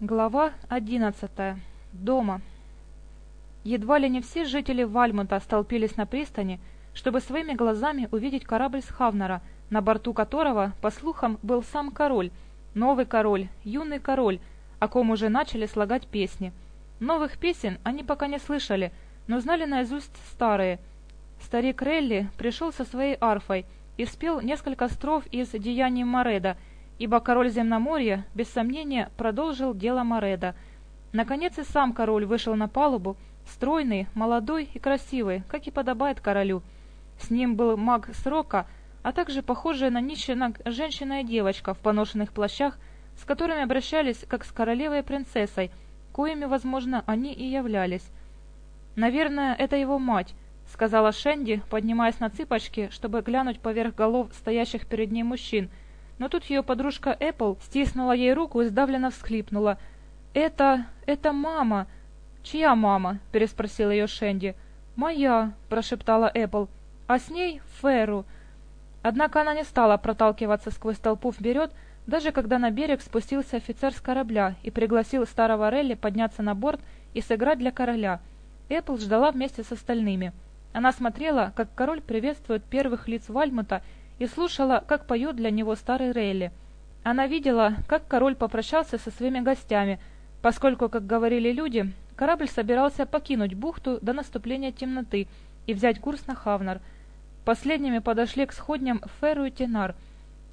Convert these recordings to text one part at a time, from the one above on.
Глава одиннадцатая. Дома. Едва ли не все жители Вальмута столпились на пристани, чтобы своими глазами увидеть корабль с Хавнера, на борту которого, по слухам, был сам король, новый король, юный король, о ком уже начали слагать песни. Новых песен они пока не слышали, но знали наизусть старые. Старик Релли пришел со своей арфой и спел несколько строф из «Деяний Мореда», ибо король земноморья, без сомнения, продолжил дело Мореда. Наконец и сам король вышел на палубу, стройный, молодой и красивый, как и подобает королю. С ним был маг Срока, а также похожая на Нищена женщина и девочка в поношенных плащах, с которыми обращались как с королевой и принцессой, коими, возможно, они и являлись. «Наверное, это его мать», — сказала Шенди, поднимаясь на цыпочки, чтобы глянуть поверх голов стоящих перед ней мужчин — но тут ее подружка Эппл стиснула ей руку и сдавленно всхлипнула. «Это... это мама!» «Чья мама?» – переспросила ее Шенди. «Моя», – прошептала Эппл. «А с ней Феру». Однако она не стала проталкиваться сквозь толпу вперед, даже когда на берег спустился офицер с корабля и пригласил старого Релли подняться на борт и сыграть для короля. Эппл ждала вместе с остальными. Она смотрела, как король приветствует первых лиц Вальмута и слушала, как поет для него старый Рейли. Она видела, как король попрощался со своими гостями, поскольку, как говорили люди, корабль собирался покинуть бухту до наступления темноты и взять курс на Хавнар. Последними подошли к сходням Феру и Тенар.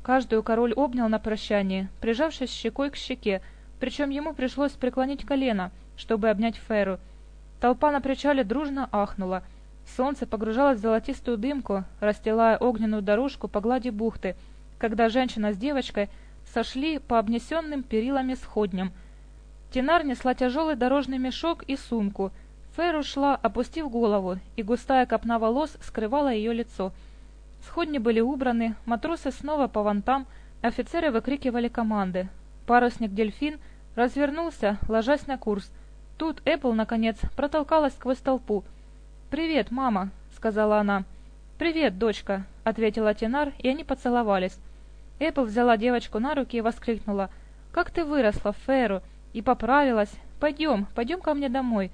Каждую король обнял на прощание, прижавшись щекой к щеке, причем ему пришлось преклонить колено, чтобы обнять Феру. Толпа на причале дружно ахнула — Солнце погружалось в золотистую дымку, расстилая огненную дорожку по глади бухты, когда женщина с девочкой сошли по обнесенным перилами сходням. Тинар несла тяжелый дорожный мешок и сумку. Фэр ушла, опустив голову, и густая копна волос скрывала ее лицо. Сходни были убраны, матросы снова по вантам, офицеры выкрикивали команды. Парусник-дельфин развернулся, ложась на курс. Тут Эппл, наконец, протолкалась сквозь толпу — «Привет, мама!» — сказала она. «Привет, дочка!» — ответила Тинар, и они поцеловались. Эппл взяла девочку на руки и воскликнула. «Как ты выросла, Феру, «И поправилась! Пойдем, пойдем ко мне домой!»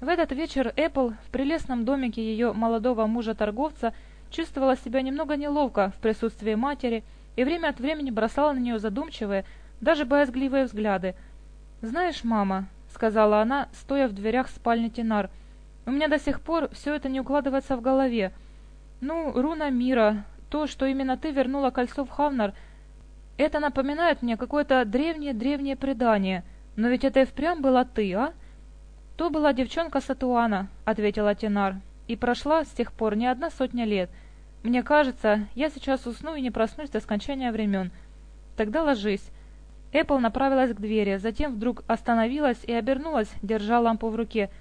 В этот вечер Эппл в прелестном домике ее молодого мужа-торговца чувствовала себя немного неловко в присутствии матери и время от времени бросала на нее задумчивые, даже боязгливые взгляды. «Знаешь, мама», — сказала она, стоя в дверях спальни Тинар, — у меня до сих пор все это не укладывается в голове. Ну, руна мира, то, что именно ты вернула кольцо в Хавнар, это напоминает мне какое-то древнее-древнее предание. Но ведь это и впрямь была ты, а? То была девчонка Сатуана, ответила Тенар. И прошла с тех пор не одна сотня лет. Мне кажется, я сейчас усну и не проснусь до скончания времен. Тогда ложись. Эппл направилась к двери, затем вдруг остановилась и обернулась, держа лампу в руке —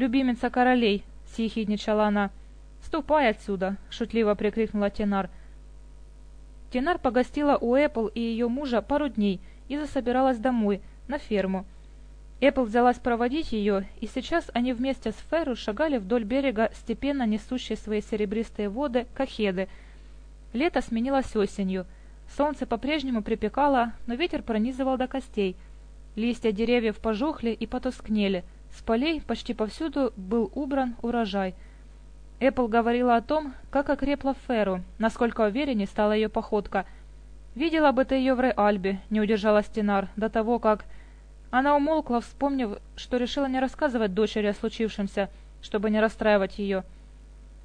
любимец королей», — съехидничала она. «Ступай отсюда», — шутливо прикрикнула Тенар. Тенар погостила у Эппл и ее мужа пару дней и засобиралась домой, на ферму. Эппл взялась проводить ее, и сейчас они вместе с Ферру шагали вдоль берега, степенно несущие свои серебристые воды, кахеды. Лето сменилось осенью. Солнце по-прежнему припекало, но ветер пронизывал до костей. Листья деревьев пожухли и потускнели — с полей почти повсюду был убран урожай. Эппл говорила о том, как окрепла Феру, насколько увереннее стала ее походка. «Видела бы ты ее в Реальбе», — не удержалась Тинар до того, как... Она умолкла, вспомнив, что решила не рассказывать дочери о случившемся, чтобы не расстраивать ее.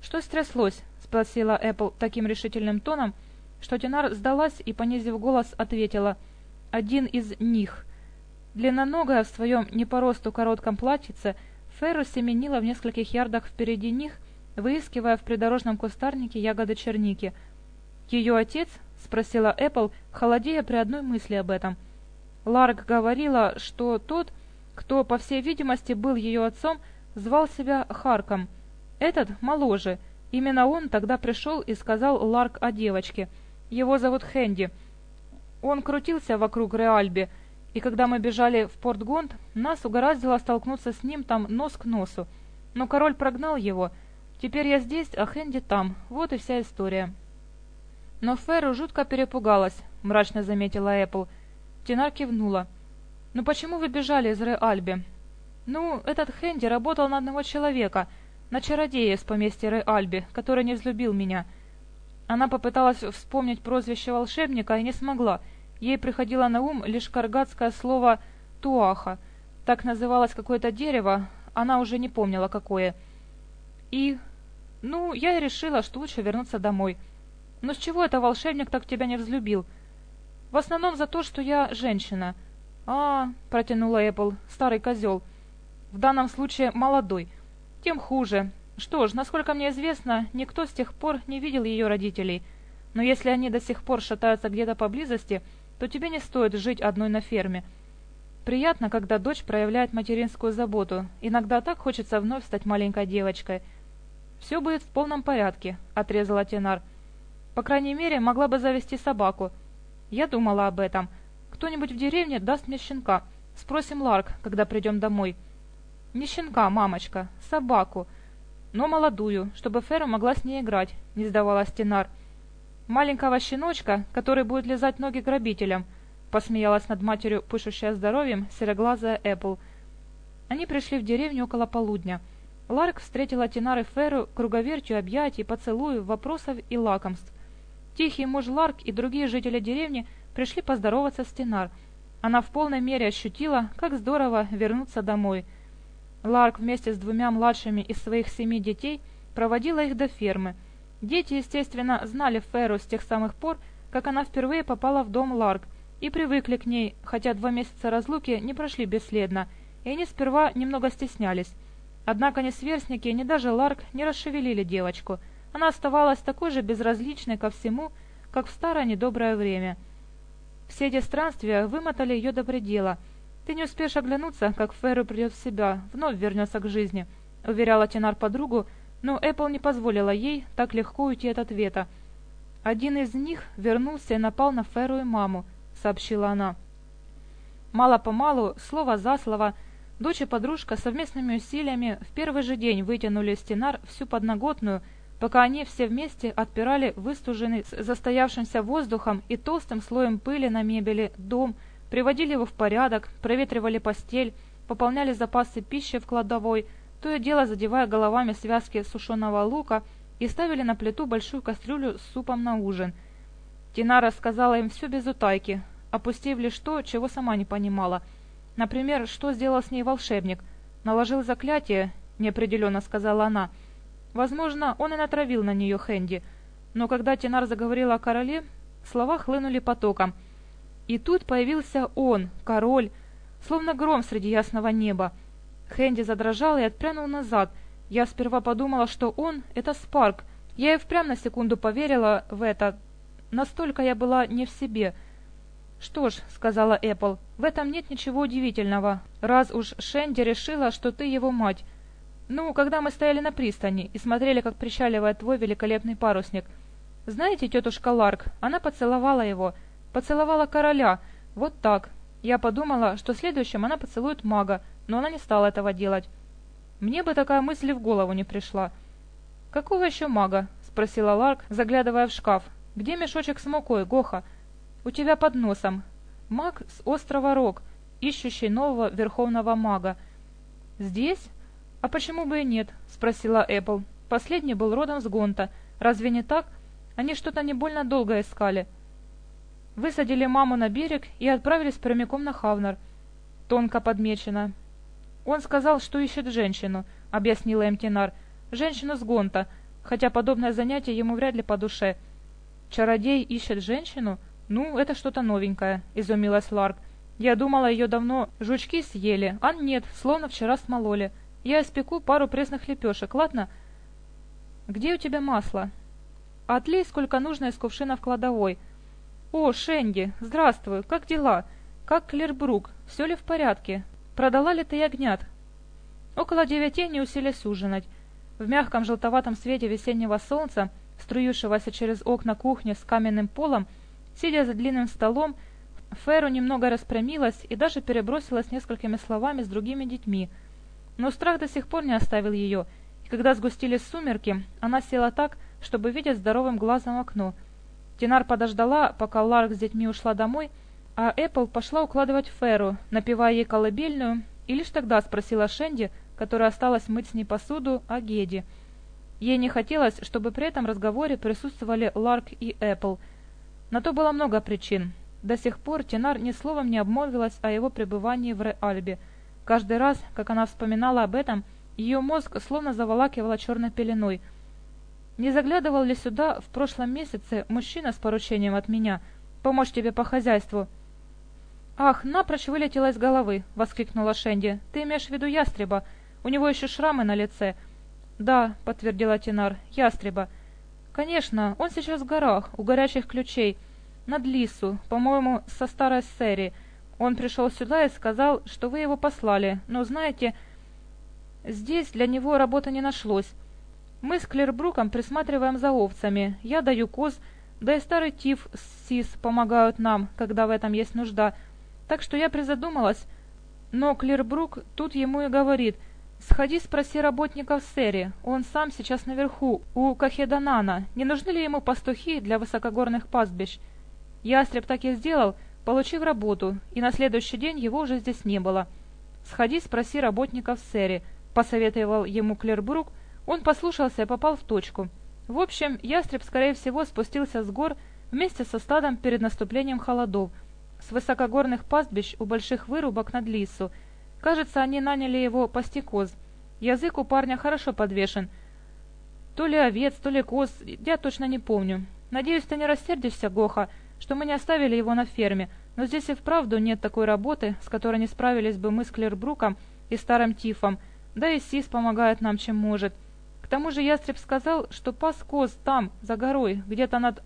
«Что стряслось?» — спросила Эппл таким решительным тоном, что Тинар сдалась и, понизив голос, ответила. «Один из них в своем не по росту коротком платьице Феррус семенила в нескольких ярдах впереди них, выискивая в придорожном кустарнике ягоды черники. «Ее отец?» — спросила Эппл, холодея при одной мысли об этом. Ларк говорила, что тот, кто, по всей видимости, был ее отцом, звал себя Харком. Этот моложе. Именно он тогда пришел и сказал Ларк о девочке. Его зовут Хэнди. Он крутился вокруг Реальби — и когда мы бежали в порт Гонд, нас угораздило столкнуться с ним там нос к носу. Но король прогнал его. Теперь я здесь, а Хэнди там. Вот и вся история. Но Ферру жутко перепугалась, мрачно заметила Эппл. Тинар кивнула. «Ну почему вы бежали из Ре-Альби?» «Ну, этот Хэнди работал на одного человека, на чародея из поместья Ре-Альби, который не взлюбил меня». Она попыталась вспомнить прозвище волшебника и не смогла. Ей приходило на ум лишь каргатское слово «туаха». Так называлось какое-то дерево, она уже не помнила какое. И... ну, я и решила, что лучше вернуться домой. Но с чего это волшебник так тебя не взлюбил? В основном за то, что я женщина. А, протянула Эппл, старый козел. В данном случае молодой. Тем хуже. Что ж, насколько мне известно, никто с тех пор не видел ее родителей. Но если они до сих пор шатаются где-то поблизости, то тебе не стоит жить одной на ферме. Приятно, когда дочь проявляет материнскую заботу. Иногда так хочется вновь стать маленькой девочкой. «Все будет в полном порядке», — отрезала Тенар. «По крайней мере, могла бы завести собаку. Я думала об этом. Кто-нибудь в деревне даст мне щенка. Спросим Ларк, когда придем домой». «Не щенка, мамочка. Собаку. Но молодую, чтобы Фера могла с ней играть», — не сдавалась «Тенар». Маленького щеночка, который будет лизать ноги грабителям, посмеялась над матерью, пышущая здоровьем, сероглазая Эппл. Они пришли в деревню около полудня. Ларк встретила Тинары Ферру круговертью объятий, поцелуев, вопросов и лакомств. Тихий муж Ларк и другие жители деревни пришли поздороваться с Тинар. Она в полной мере ощутила, как здорово вернуться домой. Ларк вместе с двумя младшими из своих семи детей проводила их до фермы – Дети, естественно, знали Феру с тех самых пор, как она впервые попала в дом Ларк, и привыкли к ней, хотя два месяца разлуки не прошли бесследно, и они сперва немного стеснялись. Однако ни сверстники, ни даже Ларк не расшевелили девочку. Она оставалась такой же безразличной ко всему, как в старое недоброе время. Все эти странствия вымотали ее до предела. «Ты не успеешь оглянуться, как Феру придет в себя, вновь вернется к жизни», — уверяла Тенар подругу, — но Эппл не позволила ей так легко уйти от ответа. «Один из них вернулся и напал на Феру и маму», — сообщила она. Мало-помалу, слово за слово, дочь и подружка совместными усилиями в первый же день вытянули стенар всю подноготную, пока они все вместе отпирали выстуженный с застоявшимся воздухом и толстым слоем пыли на мебели дом, приводили его в порядок, проветривали постель, пополняли запасы пищи в кладовой — то и дело задевая головами связки сушеного лука и ставили на плиту большую кастрюлю с супом на ужин. Тина рассказала им все без утайки, опустив лишь то, чего сама не понимала. Например, что сделал с ней волшебник. Наложил заклятие, неопределенно сказала она. Возможно, он и натравил на нее Хэнди. Но когда Тинар заговорила о короле, слова хлынули потоком – и тут появился он, король, словно гром среди ясного неба. Хэнди задрожал и отпрянул назад. Я сперва подумала, что он — это Спарк. Я и впрямь на секунду поверила в это. Настолько я была не в себе. «Что ж», — сказала Эппл, — «в этом нет ничего удивительного, раз уж Шенди решила, что ты его мать. Ну, когда мы стояли на пристани и смотрели, как причаливает твой великолепный парусник. Знаете, тетушка Ларк, она поцеловала его — Поцеловала короля. Вот так. Я подумала, что следующим она поцелует мага, но она не стала этого делать. Мне бы такая мысль в голову не пришла. «Какого еще мага?» — спросила Ларк, заглядывая в шкаф. «Где мешочек с мукой, Гоха?» «У тебя под носом. Маг с острова Рог, ищущий нового верховного мага». «Здесь? А почему бы и нет?» — спросила Эппл. «Последний был родом с Гонта. Разве не так? Они что-то не больно долго искали». Высадили маму на берег и отправились прямиком на Хавнер. Тонко подмечено. Он сказал, что ищет женщину, объяснила им Тинар. Женщину с Гонта, хотя подобное занятие ему вряд ли по душе. Чародей ищет женщину? Ну, это что-то новенькое, изумилась Ларк. Я думала, ее давно жучки съели, а нет, словно вчера смололи. Я испеку пару пресных лепешек, ладно? Где у тебя масло? Отлей сколько нужно из кувшина в кладовой. «О, Шенди, здравствуй, как дела? Как Клербрук? Все ли в порядке? Продала ли ты ягнят?» Около девяти они уселись ужинать. В мягком желтоватом свете весеннего солнца, струившегося через окна кухни с каменным полом, сидя за длинным столом, Феру немного распрямилась и даже перебросилась несколькими словами с другими детьми. Но страх до сих пор не оставил ее, и когда сгустились сумерки, она села так, чтобы видеть здоровым глазом окно — Тинар подождала, пока Ларк с детьми ушла домой, А Эппл пошла укладывать Феру, напевая ей колыбельную, и лишь тогда спросила Шенди, которая осталась мыть с ней посуду, о Геде. Ей не хотелось, чтобы при этом разговоре присутствовали Ларк и Эппл. На то было много причин. До сих пор Тинар ни словом не обмолвилась о его пребывании в Реальбе. Каждый раз, как она вспоминала об этом, ее мозг словно заволакивала черной пеленой. «Не заглядывал ли сюда в прошлом месяце мужчина с поручением от меня? Помочь тебе по хозяйству?» «Ах, напрочь вылетела из головы!» — воскликнула Шенди. «Ты имеешь в виду ястреба? У него еще шрамы на лице». «Да», — подтвердила Тинар, — «ястреба». «Конечно, он сейчас в горах, у горячих ключей. Над Лису, по-моему, со старой Сэри. Он пришел сюда и сказал, что вы его послали, но, знаете, здесь для него работы не нашлось. Мы с Клербруком присматриваем за овцами, я даю коз, да и старый Тиф с Сис помогают нам, когда в этом есть нужда». Так что я призадумалась, но Клербрук тут ему и говорит, «Сходи, спроси работников Сери, он сам сейчас наверху, у Кахеданана, не нужны ли ему пастухи для высокогорных пастбищ?» Ястреб так и сделал, получив работу, и на следующий день его уже здесь не было. «Сходи, спроси работников Сери», — посоветовал ему Клербрук, он послушался и попал в точку. В общем, ястреб, скорее всего, спустился с гор вместе со стадом перед наступлением холодов — с высокогорных пастбищ у больших вырубок над Лису. Кажется, они наняли его пасти коз. Язык у парня хорошо подвешен. То ли овец, то ли коз, я точно не помню. Надеюсь, ты не рассердишься, Гоха, что мы не оставили его на ферме, но здесь и вправду нет такой работы, с которой не справились бы мы с Клербруком и старым Тифом, да и Сис помогает нам, чем может. К тому же Ястреб сказал, что пас коз там, за горой, где-то над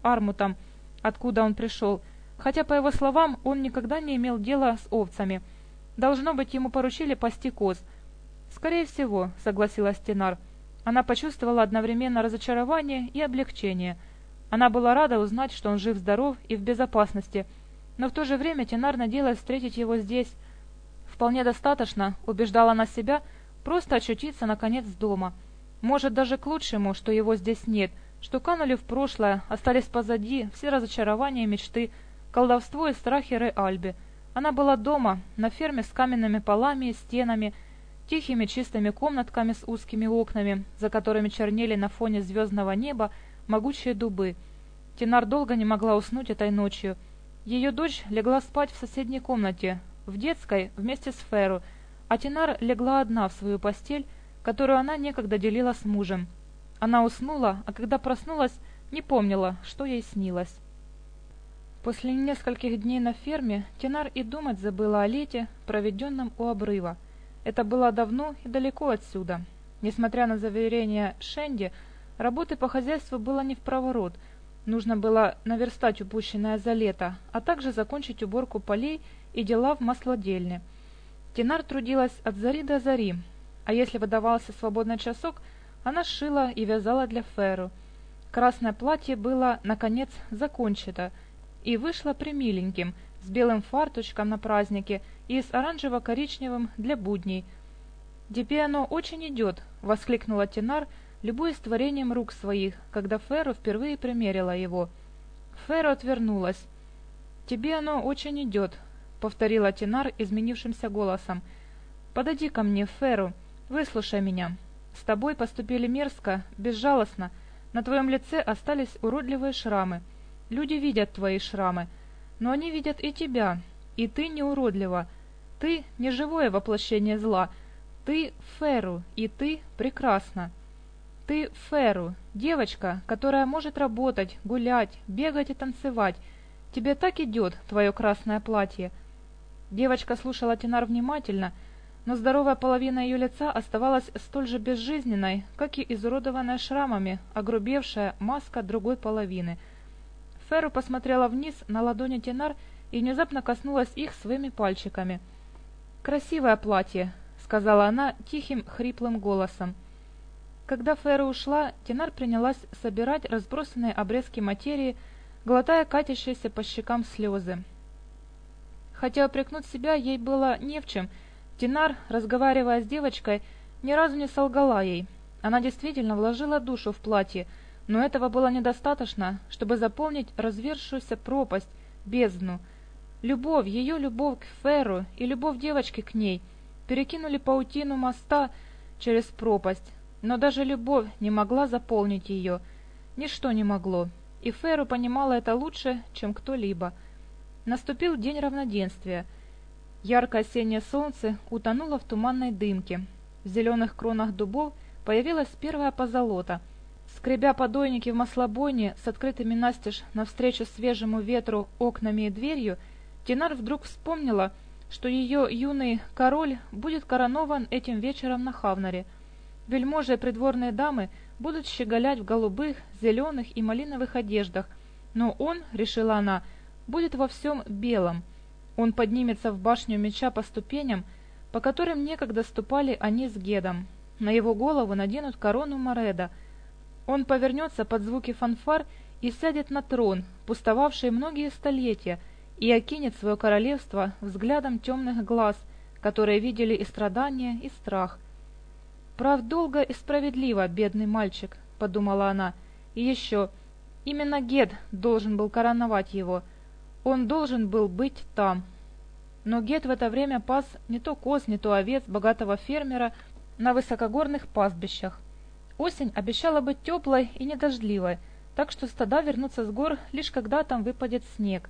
Хотя, по его словам, он никогда не имел дела с овцами. Должно быть, ему поручили пасти коз. «Скорее всего», — согласилась Тенар. Она почувствовала одновременно разочарование и облегчение. Она была рада узнать, что он жив-здоров и в безопасности, но в то же время Тенар надеялась встретить его здесь. Вполне достаточно, убеждала она себя, просто очутиться наконец дома. Может, даже к лучшему, что его здесь нет, что канули в прошлое, остались позади все разочарования и мечты, колдовство и страхеры Альби. Она была дома, на ферме с каменными полами, и стенами, тихими чистыми комнатками с узкими окнами, за которыми чернели на фоне звездного неба могучие дубы. Тенар долго не могла уснуть этой ночью. Ее дочь легла спать в соседней комнате, в детской, вместе с Феру, а Тенар легла одна в свою постель, которую она некогда делила с мужем. Она уснула, а когда проснулась, не помнила, что ей снилось. После нескольких дней на ферме Тинар и думать забыла о лете, проведенном у обрыва. Это было давно и далеко отсюда. Несмотря на заверения Шенди, работы по хозяйству было не в проворот. Нужно было наверстать упущенное за лето, а также закончить уборку полей и дела в маслодельне. Тинар трудилась от зари до зари, а если выдавался свободный часок, она шила и вязала для Феру. Красное платье было, наконец, закончено — и вышла примиленьким, с белым фарточком на празднике и с оранжево-коричневым для будней. «Тебе оно очень идет!» — воскликнула Тинар, любуясь творением рук своих, когда Феру впервые примерила его. Феру отвернулась. «Тебе оно очень идет!» — повторила Тинар изменившимся голосом. «Подойди ко мне, Феру, выслушай меня. С тобой поступили мерзко, безжалостно. На твоем лице остались уродливые шрамы». Люди видят твои шрамы, но они видят и тебя, и ты не уродлива. Ты — не живое воплощение зла. Ты — Феру, и ты — прекрасна. Ты — Феру, девочка, которая может работать, гулять, бегать и танцевать. Тебе так идет твое красное платье. Девочка слушала Тинар внимательно, но здоровая половина ее лица оставалась столь же безжизненной, как и изуродованная шрамами, огрубевшая маска другой половины — офицеру посмотрела вниз на ладони Динар и внезапно коснулась их своими пальчиками. «Красивое платье», — сказала она тихим, хриплым голосом. Когда Фэра ушла, Динар принялась собирать разбросанные обрезки материи, глотая катящиеся по щекам слезы. Хотя упрекнуть себя ей было не в чем, Динар, разговаривая с девочкой, ни разу не солгала ей. Она действительно вложила душу в платье — но этого было недостаточно, чтобы заполнить развершуюся пропасть, бездну. Любовь, ее любовь к Ферру и любовь девочки к ней перекинули паутину моста через пропасть, но даже любовь не могла заполнить ее. Ничто не могло, и Ферру понимала это лучше, чем кто-либо. Наступил день равноденствия. Яркое осеннее солнце утонуло в туманной дымке. В зеленых кронах дубов появилась первая позолота — Скребя подойники в маслобойне с открытыми настежь навстречу свежему ветру окнами и дверью, Тинар вдруг вспомнила, что ее юный король будет коронован этим вечером на Хавнаре. Вельможи и придворные дамы будут щеголять в голубых, зеленых и малиновых одеждах, но он, решила она, будет во всем белом. Он поднимется в башню меча по ступеням, по которым некогда ступали они с Гедом. На его голову наденут корону Мореда — он повернется под звуки фанфар и сядет на трон, пустовавший многие столетия, и окинет свое королевство взглядом темных глаз, которые видели и страдания, и страх. «Прав долго и справедливо, бедный мальчик», — подумала она, — «и еще, именно Гед должен был короновать его, он должен был быть там». Но Гед в это время пас не то коз, не то овец богатого фермера на высокогорных пастбищах. Осень обещала быть теплой и недождливой, так что стада вернутся с гор лишь когда там выпадет снег.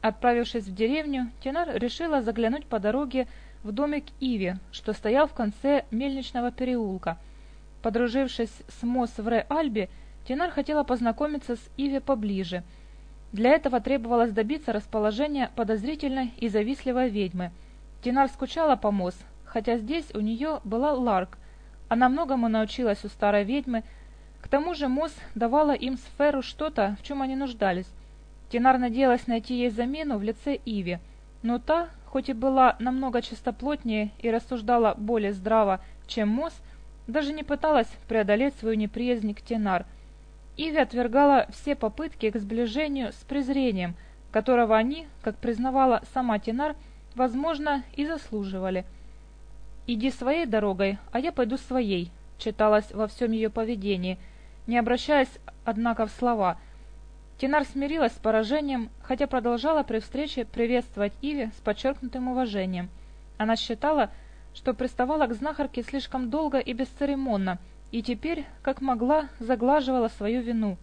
Отправившись в деревню, Тенар решила заглянуть по дороге в домик Иви, что стоял в конце мельничного переулка. Подружившись с Мос в Ре-Альбе, Тенар хотела познакомиться с Иви поближе. Для этого требовалось добиться расположения подозрительной и завистливой ведьмы. Тенар скучала по Мос, хотя здесь у нее была Ларк – Она многому научилась у старой ведьмы, к тому же Мосс давала им сферу что-то, в чем они нуждались. Тинар надеялась найти ей замену в лице Иви, но та, хоть и была намного чистоплотнее и рассуждала более здраво, чем Мосс, даже не пыталась преодолеть свою неприязнь к Тинар. Иви отвергала все попытки к сближению с презрением, которого они, как признавала «Иди своей дорогой, а я пойду своей», — читалось во всем ее поведении, не обращаясь, однако, в слова. Тинар смирилась с поражением, хотя продолжала при встрече приветствовать Иви с подчеркнутым уважением. Она считала, что приставала к знахарке слишком долго и бесцеремонно, и теперь, как могла, заглаживала свою вину.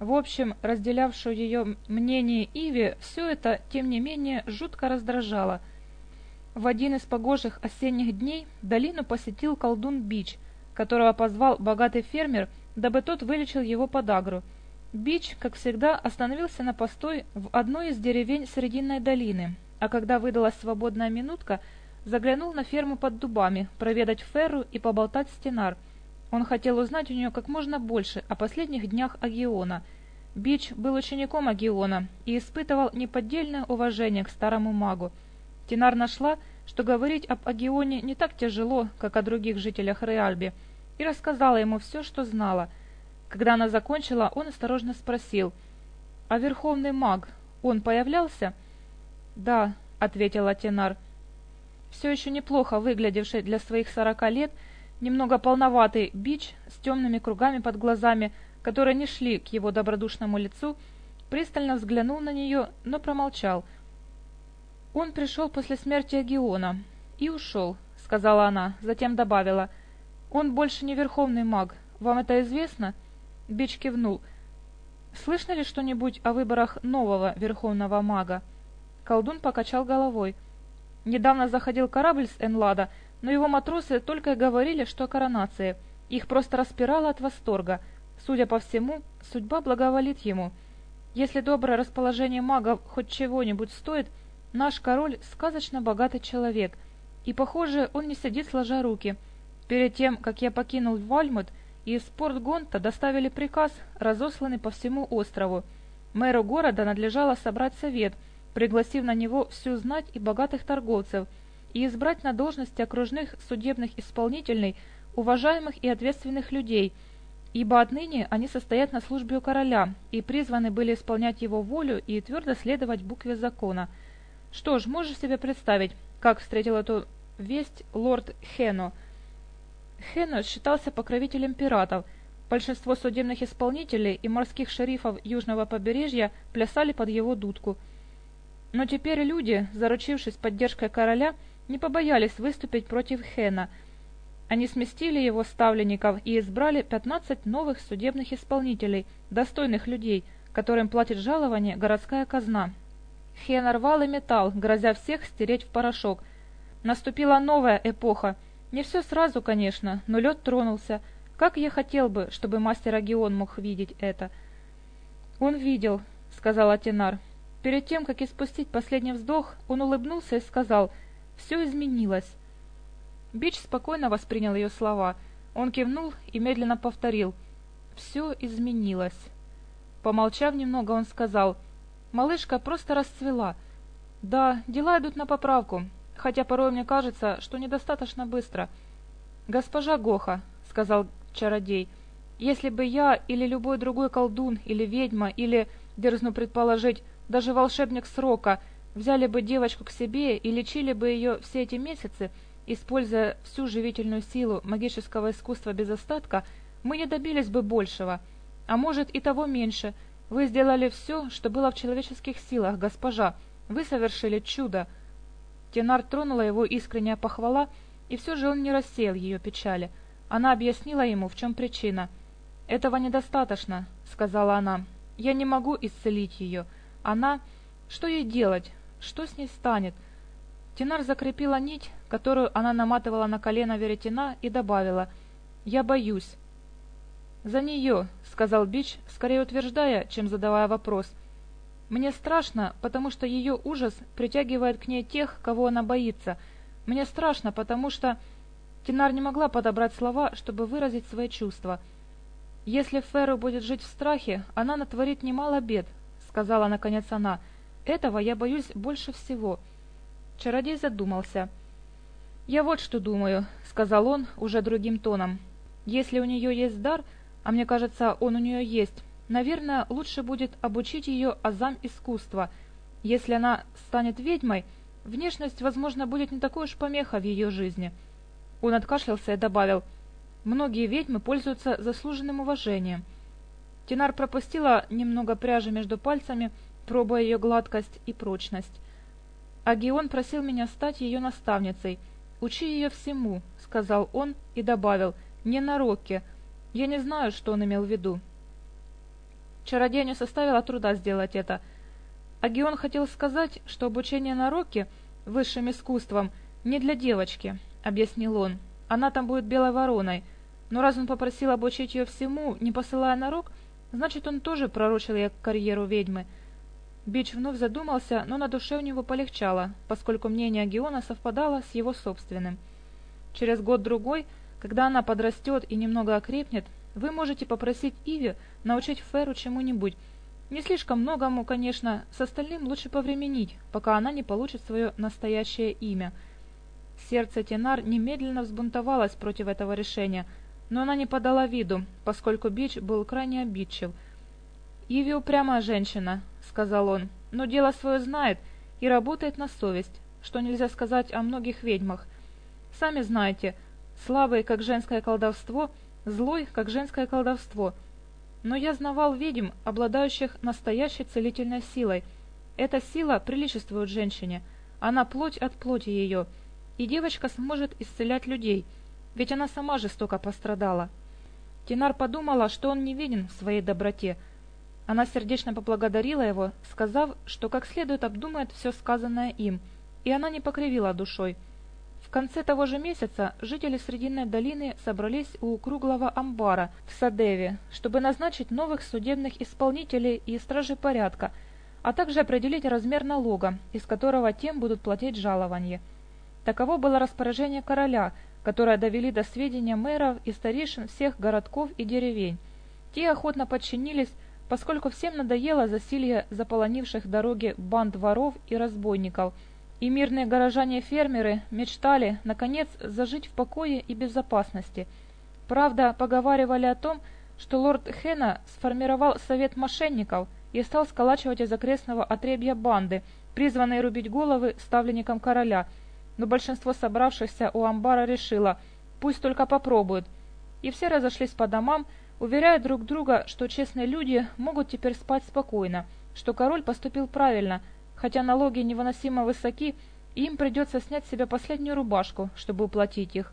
В общем, разделявшую ее мнение Иви, все это, тем не менее, жутко раздражало — В один из погожих осенних дней долину посетил колдун Бич, которого позвал богатый фермер, дабы тот вылечил его подагру – Бич, как всегда, остановился на постой в одной из деревень Срединной долины, а когда выдалась свободная минутка, заглянул на ферму под дубами, проведать Ферру и поболтать с Тенар. Он хотел узнать у нее как можно больше о последних днях Агиона. Бич был учеником Агиона и испытывал неподдельное уважение к старому магу. Тинар нашла, что говорить об Агионе не так тяжело, как о других жителях Реальби, и рассказала ему все, что знала. Когда она закончила, он осторожно спросил, «А верховный маг, он появлялся?» «Да», — ответила Тинар. Все еще неплохо выглядевший для своих сорока лет, немного полноватый бич с темными кругами под глазами, которые не шли к его добродушному лицу, пристально взглянул на нее, но промолчал — он пришел после смерти Агиона и ушел, — сказала она, затем добавила. Он больше не верховный маг. Вам это известно? Бич кивнул. Слышно ли что-нибудь о выборах нового верховного мага? Колдун покачал головой. Недавно заходил корабль с Энлада, но его матросы только и говорили, что о коронации. Их просто распирало от восторга. Судя по всему, судьба благоволит ему. Если доброе расположение магов хоть чего-нибудь стоит, — Наш король сказочно богатый человек, и, похоже, он не сидит сложа руки. Перед тем, как я покинул Вальмут, из Порт-Гонта доставили приказ, разосланный по всему острову. Мэру города надлежало собрать совет, пригласив на него всю знать и богатых торговцев, и избрать на должности окружных судебных исполнителей уважаемых и ответственных людей, ибо отныне они состоят на службе у короля и призваны были исполнять его волю и твердо следовать букве закона – что ж, можешь себе представить, как встретил эту весть лорд Хено. Хено считался покровителем пиратов. Большинство судебных исполнителей и морских шерифов южного побережья плясали под его дудку. Но теперь люди, заручившись поддержкой короля, не побоялись выступить против Хена. Они сместили его ставленников и избрали 15 новых судебных исполнителей, достойных людей, которым платит жалование городская казна хенар вал и металл, грозя всех стереть в порошок. Наступила новая эпоха. Не все сразу, конечно, но лед тронулся. Как я хотел бы, чтобы мастер Агион мог видеть это. «Он видел», — сказал Атинар. Перед тем, как испустить последний вздох, он улыбнулся и сказал «Все изменилось». Бич спокойно воспринял ее слова. Он кивнул и медленно повторил «Все изменилось». Помолчав немного, он сказал «Все Малышка просто расцвела. Да, дела идут на поправку, хотя порой мне кажется, что недостаточно быстро. «Госпожа Гоха», — сказал чародей, — «если бы я или любой другой колдун или ведьма или, дерзну предположить, даже волшебник срока взяли бы девочку к себе и лечили бы ее все эти месяцы, используя всю живительную силу магического искусства без остатка, мы не добились бы большего, а может и того меньше — Вы сделали все, что было в человеческих силах, госпожа. Вы совершили чудо. Тенар тронула его искренняя похвала, и все же он не рассеял ее печали. Она объяснила ему, в чем причина. «Этого недостаточно», — сказала она. «Я не могу исцелить ее. Она... Что ей делать? Что с ней станет? Тинар закрепила нить, которую она наматывала на колено веретена, и добавила «Я боюсь». «За нее», — сказал Бич, скорее утверждая, чем задавая вопрос. «Мне страшно, потому что ее ужас притягивает к ней тех, кого она боится. Мне страшно, потому что...» Тинар не могла подобрать слова, чтобы выразить свои чувства. «Если Феру будет жить в страхе, она натворит немало бед, сказала наконец она. «Этого я боюсь больше всего». Чародей задумался. «Я вот что думаю», — сказал он уже другим тоном. «Если у нее есть дар, А мне кажется, он у нее есть. Наверное, лучше будет обучить ее азам искусства. Если она станет ведьмой, внешность, возможно, будет не такой уж помеха в ее жизни». Он откашлялся и добавил, «Многие ведьмы пользуются заслуженным уважением». Тинар пропустила немного пряжи между пальцами, пробуя ее гладкость и прочность. «Агион просил меня стать ее наставницей. Учи ее всему», — сказал он и добавил, «не на роке, я не знаю, что он имел в виду. Чародей не составило труда сделать это. Агион хотел сказать, что обучение на Роке высшим искусством не для девочки, объяснил он. Она там будет белой вороной. Но раз он попросил обучить ее всему, не посылая на Рок, значит, он тоже пророчил ей карьеру ведьмы. Бич вновь задумался, но на душе у него полегчало, поскольку мнение Агиона совпадало с его собственным. Через год-другой когда она подрастет и немного окрепнет, вы можете попросить Иви научить Феру чему-нибудь. Не слишком многому, конечно, с остальным лучше повременить, пока она не получит свое настоящее имя. Сердце Тенар немедленно взбунтовалось против этого решения, но она не подала виду, поскольку Бич был крайне обидчив. «Иви упрямая женщина», — сказал он, — «но дело свое знает и работает на совесть, что нельзя сказать о многих ведьмах. Сами знаете, — Слабое, как женское колдовство, злой, как женское колдовство. Но я знавал ведьм, обладающих настоящей целительной силой. Эта сила приличествует женщине. Она плоть от плоти ее. И девочка сможет исцелять людей, ведь она сама жестоко пострадала. Тинар подумала, что он невинен в своей доброте. Она сердечно поблагодарила его, сказав, что как следует обдумает все сказанное им, и она не покривила душой – в конце того же месяца жители Срединной долины собрались у круглого амбара в Садеве, чтобы назначить новых судебных исполнителей и стражей порядка, а также определить размер налога, из которого тем будут платить жалование. Таково было распоряжение короля, которое довели до сведения мэров и старейшин всех городков и деревень. Те охотно подчинились, поскольку всем надоело засилье заполонивших дороги банд воров и разбойников – и мирные горожане фермеры мечтали, наконец, зажить в покое и безопасности. Правда, поговаривали о том, что лорд Хена сформировал совет мошенников и стал сколачивать из окрестного отребья банды, призванные рубить головы ставленникам короля. Но большинство собравшихся у амбара решило, пусть только попробуют. И все разошлись по домам, уверяя друг друга, что честные люди могут теперь спать спокойно, что король поступил правильно – хотя налоги невыносимо высоки, и им придется снять с себя последнюю рубашку, чтобы уплатить их.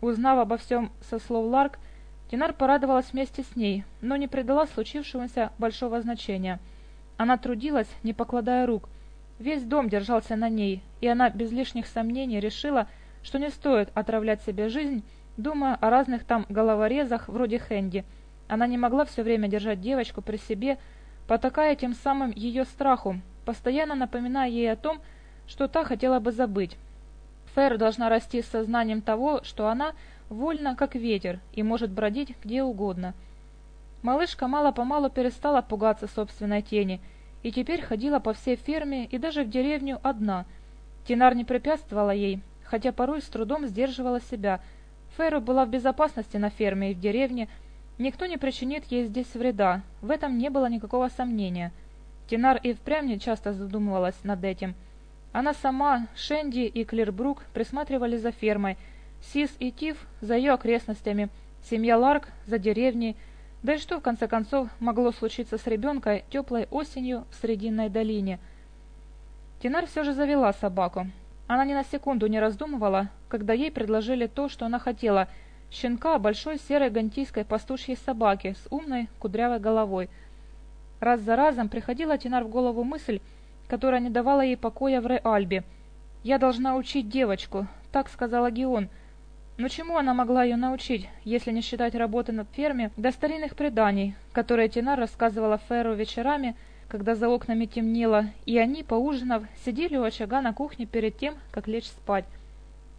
Узнав обо всем со слов Ларк, Тинар порадовалась вместе с ней, но не придала случившемуся большого значения. Она трудилась, не покладая рук. Весь дом держался на ней, и она без лишних сомнений решила, что не стоит отравлять себе жизнь, думая о разных там головорезах вроде Хэнди. Она не могла все время держать девочку при себе, потакая тем самым ее страху, постоянно напоминая ей о том, что та хотела бы забыть. Фэр должна расти с сознанием того, что она вольна, как ветер, и может бродить где угодно. Малышка мало-помалу перестала пугаться собственной тени, и теперь ходила по всей ферме и даже в деревню одна. Тинар не препятствовала ей, хотя порой с трудом сдерживала себя. Фэру была в безопасности на ферме и в деревне, никто не причинит ей здесь вреда, в этом не было никакого сомнения – Тинар и впрямь не часто задумывалась над этим. Она сама, Шенди и Клирбрук присматривали за фермой, Сис и Тиф за ее окрестностями, семья Ларк за деревней, да и что, в конце концов, могло случиться с ребенком теплой осенью в Срединной долине? Тинар все же завела собаку. Она ни на секунду не раздумывала, когда ей предложили то, что она хотела – щенка большой серой гантийской пастушьей собаки с умной кудрявой головой – Раз за разом приходила Тинар в голову мысль, которая не давала ей покоя в Реальбе. «Я должна учить девочку», — так сказала Геон. Но чему она могла ее научить, если не считать работы над ферме до старинных преданий, которые Тинар рассказывала Феру вечерами, когда за окнами темнело, и они, поужинав, сидели у очага на кухне перед тем, как лечь спать.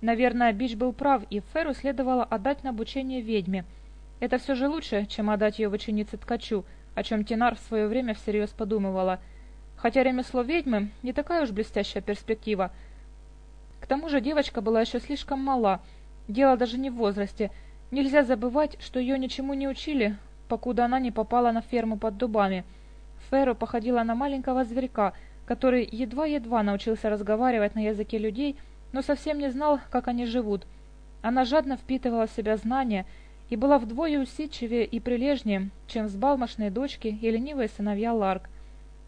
Наверное, Бич был прав, и Феру следовало отдать на обучение ведьме. Это все же лучше, чем отдать ее в ученице ткачу — о чем Тинар в свое время всерьез подумывала. Хотя ремесло ведьмы не такая уж блестящая перспектива. К тому же девочка была еще слишком мала. Дело даже не в возрасте. Нельзя забывать, что ее ничему не учили, покуда она не попала на ферму под дубами. Феру походила на маленького зверька, который едва-едва научился разговаривать на языке людей, но совсем не знал, как они живут. Она жадно впитывала в себя знания, и была вдвое усидчивее и прилежнее, чем взбалмошные дочки и ленивые сыновья Ларк.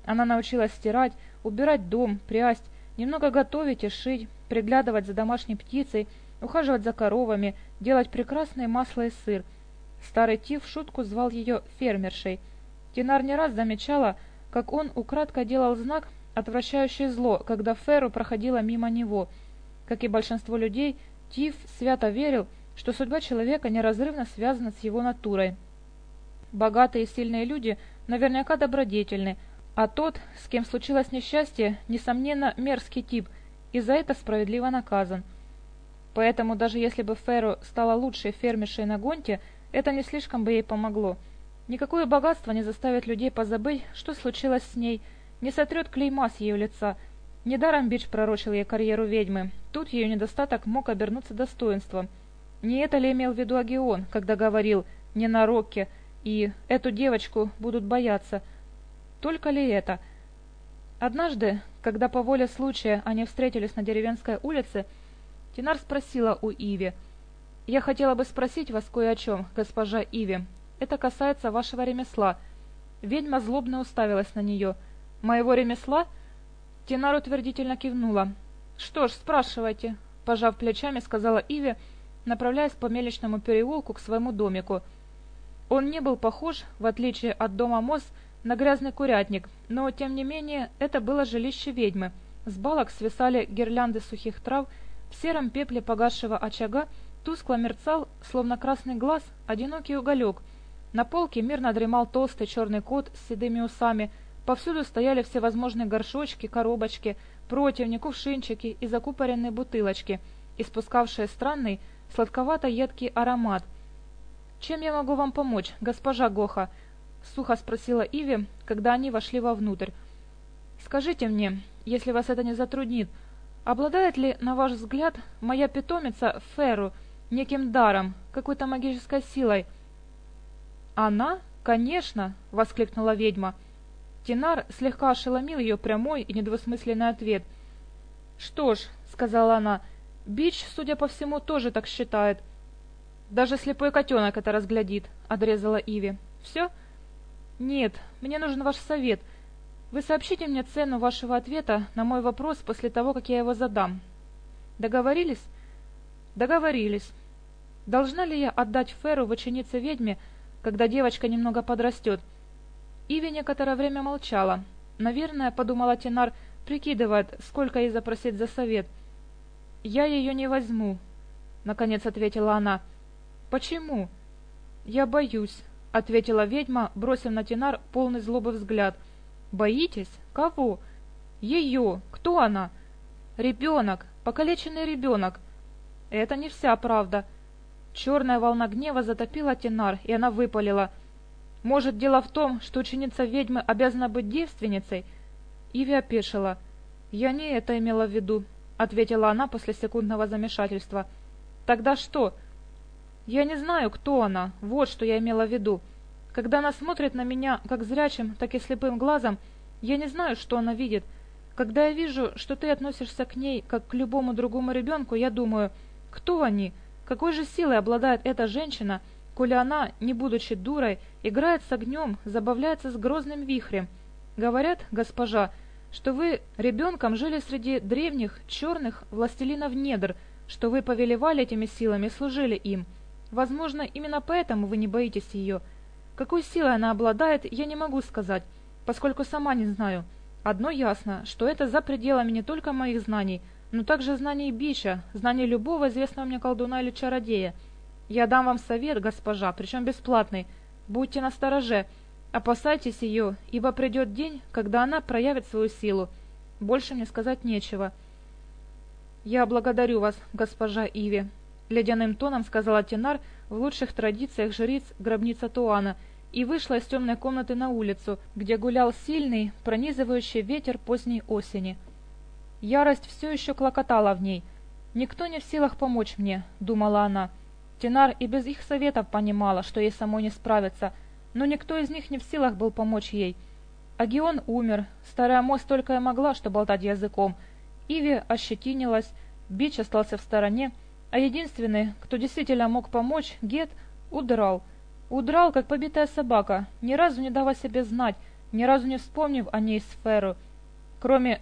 Она научилась стирать, убирать дом, прясть, немного готовить и шить, приглядывать за домашней птицей, ухаживать за коровами, делать прекрасное масло и сыр. Старый Тиф в шутку звал ее фермершей. Тинар не раз замечала, как он украдко делал знак, отвращающий зло, когда Феру проходила мимо него. Как и большинство людей, Тиф свято верил, что судьба человека неразрывно связана с его натурой. Богатые и сильные люди наверняка добродетельны, а тот, с кем случилось несчастье, несомненно, мерзкий тип, и за это справедливо наказан. Поэтому даже если бы Ферро стала лучшей фермершей на Гонте, это не слишком бы ей помогло. Никакое богатство не заставит людей позабыть, что случилось с ней, не сотрет клейма с ее лица. Недаром Бич пророчил ей карьеру ведьмы, тут ее недостаток мог обернуться достоинством – не это ли имел в виду Агион, когда говорил «не на роке» и «эту девочку будут бояться». Только ли это? Однажды, когда по воле случая они встретились на деревенской улице, Тинар спросила у Иви. «Я хотела бы спросить вас кое о чем, госпожа Иви. Это касается вашего ремесла». Ведьма злобно уставилась на нее. «Моего ремесла?» Тинар утвердительно кивнула. «Что ж, спрашивайте», — пожав плечами, сказала Иви, — направляясь по мельничному переулку к своему домику. Он не был похож, в отличие от дома Мосс, на грязный курятник, но, тем не менее, это было жилище ведьмы. С балок свисали гирлянды сухих трав, в сером пепле погасшего очага тускло мерцал, словно красный глаз, одинокий уголек. На полке мирно дремал толстый черный кот с седыми усами, повсюду стояли всевозможные горшочки, коробочки, противни, кувшинчики и закупоренные бутылочки, испускавшие странный, сладковато едкий аромат. «Чем я могу вам помочь, госпожа Гоха?» — сухо спросила Иви, когда они вошли вовнутрь. «Скажите мне, если вас это не затруднит, обладает ли, на ваш взгляд, моя питомица Феру неким даром, какой-то магической силой?» «Она? Конечно!» — воскликнула ведьма. Тинар слегка ошеломил ее прямой и недвусмысленный ответ. «Что ж», — сказала она, — Бич, судя по всему, тоже так считает. Даже слепой котенок это разглядит, отрезала Иви. Все? Нет, мне нужен ваш совет. Вы сообщите мне цену вашего ответа на мой вопрос после того, как я его задам. Договорились? Договорились. Должна ли я отдать Феру в ученице ведьме, когда девочка немного подрастет? Иви некоторое время молчала. Наверное, подумала Тинар, прикидывает, сколько ей запросить за совет. «Я ее не возьму», — наконец ответила она. «Почему?» «Я боюсь», — ответила ведьма, бросив на Тинар полный злобы взгляд. «Боитесь? Кого?» «Ее! Кто она?» «Ребенок! Покалеченный ребенок!» «Это не вся правда!» Черная волна гнева затопила Тинар, и она выпалила. «Может, дело в том, что ученица ведьмы обязана быть девственницей?» Иви опешила. «Я не это имела в виду», — ответила она после секундного замешательства. «Тогда что?» «Я не знаю, кто она. Вот что я имела в виду. Когда она смотрит на меня как зрячим, так и слепым глазом, я не знаю, что она видит. Когда я вижу, что ты относишься к ней, как к любому другому ребенку, я думаю, кто они? Какой же силой обладает эта женщина, коли она, не будучи дурой, играет с огнем, забавляется с грозным вихрем? Говорят, госпожа, что вы ребенком жили среди древних, черных властелинов недр, что вы повелевали этими силами и служили им. Возможно, именно поэтому вы не боитесь ее. Какой силой она обладает, я не могу сказать, поскольку сама не знаю. Одно ясно, что это за пределами не только моих знаний, но также знаний Бича, знаний любого известного мне колдуна или чародея. Я дам вам совет, госпожа, причем бесплатный. опасайтесь ее, ибо придет день, когда она проявит свою силу. Больше мне сказать нечего». «Я благодарю вас, госпожа Иви», — ледяным тоном сказала Тенар в лучших традициях жриц гробница Туана и вышла из темной комнаты на улицу, где гулял сильный, пронизывающий ветер поздней осени. Ярость все еще клокотала в ней. «Никто не в силах помочь мне», — думала она. Тенар и без их советов понимала, что ей самой не справиться — но никто из них не в силах был помочь ей. Агион умер, старая мост только и могла что болтать языком. Иви ощетинилась, Бич остался в стороне, а единственный, кто действительно мог помочь, Гет, удрал. Удрал, как побитая собака, ни разу не дав о себе знать, ни разу не вспомнив о ней сферу. Кроме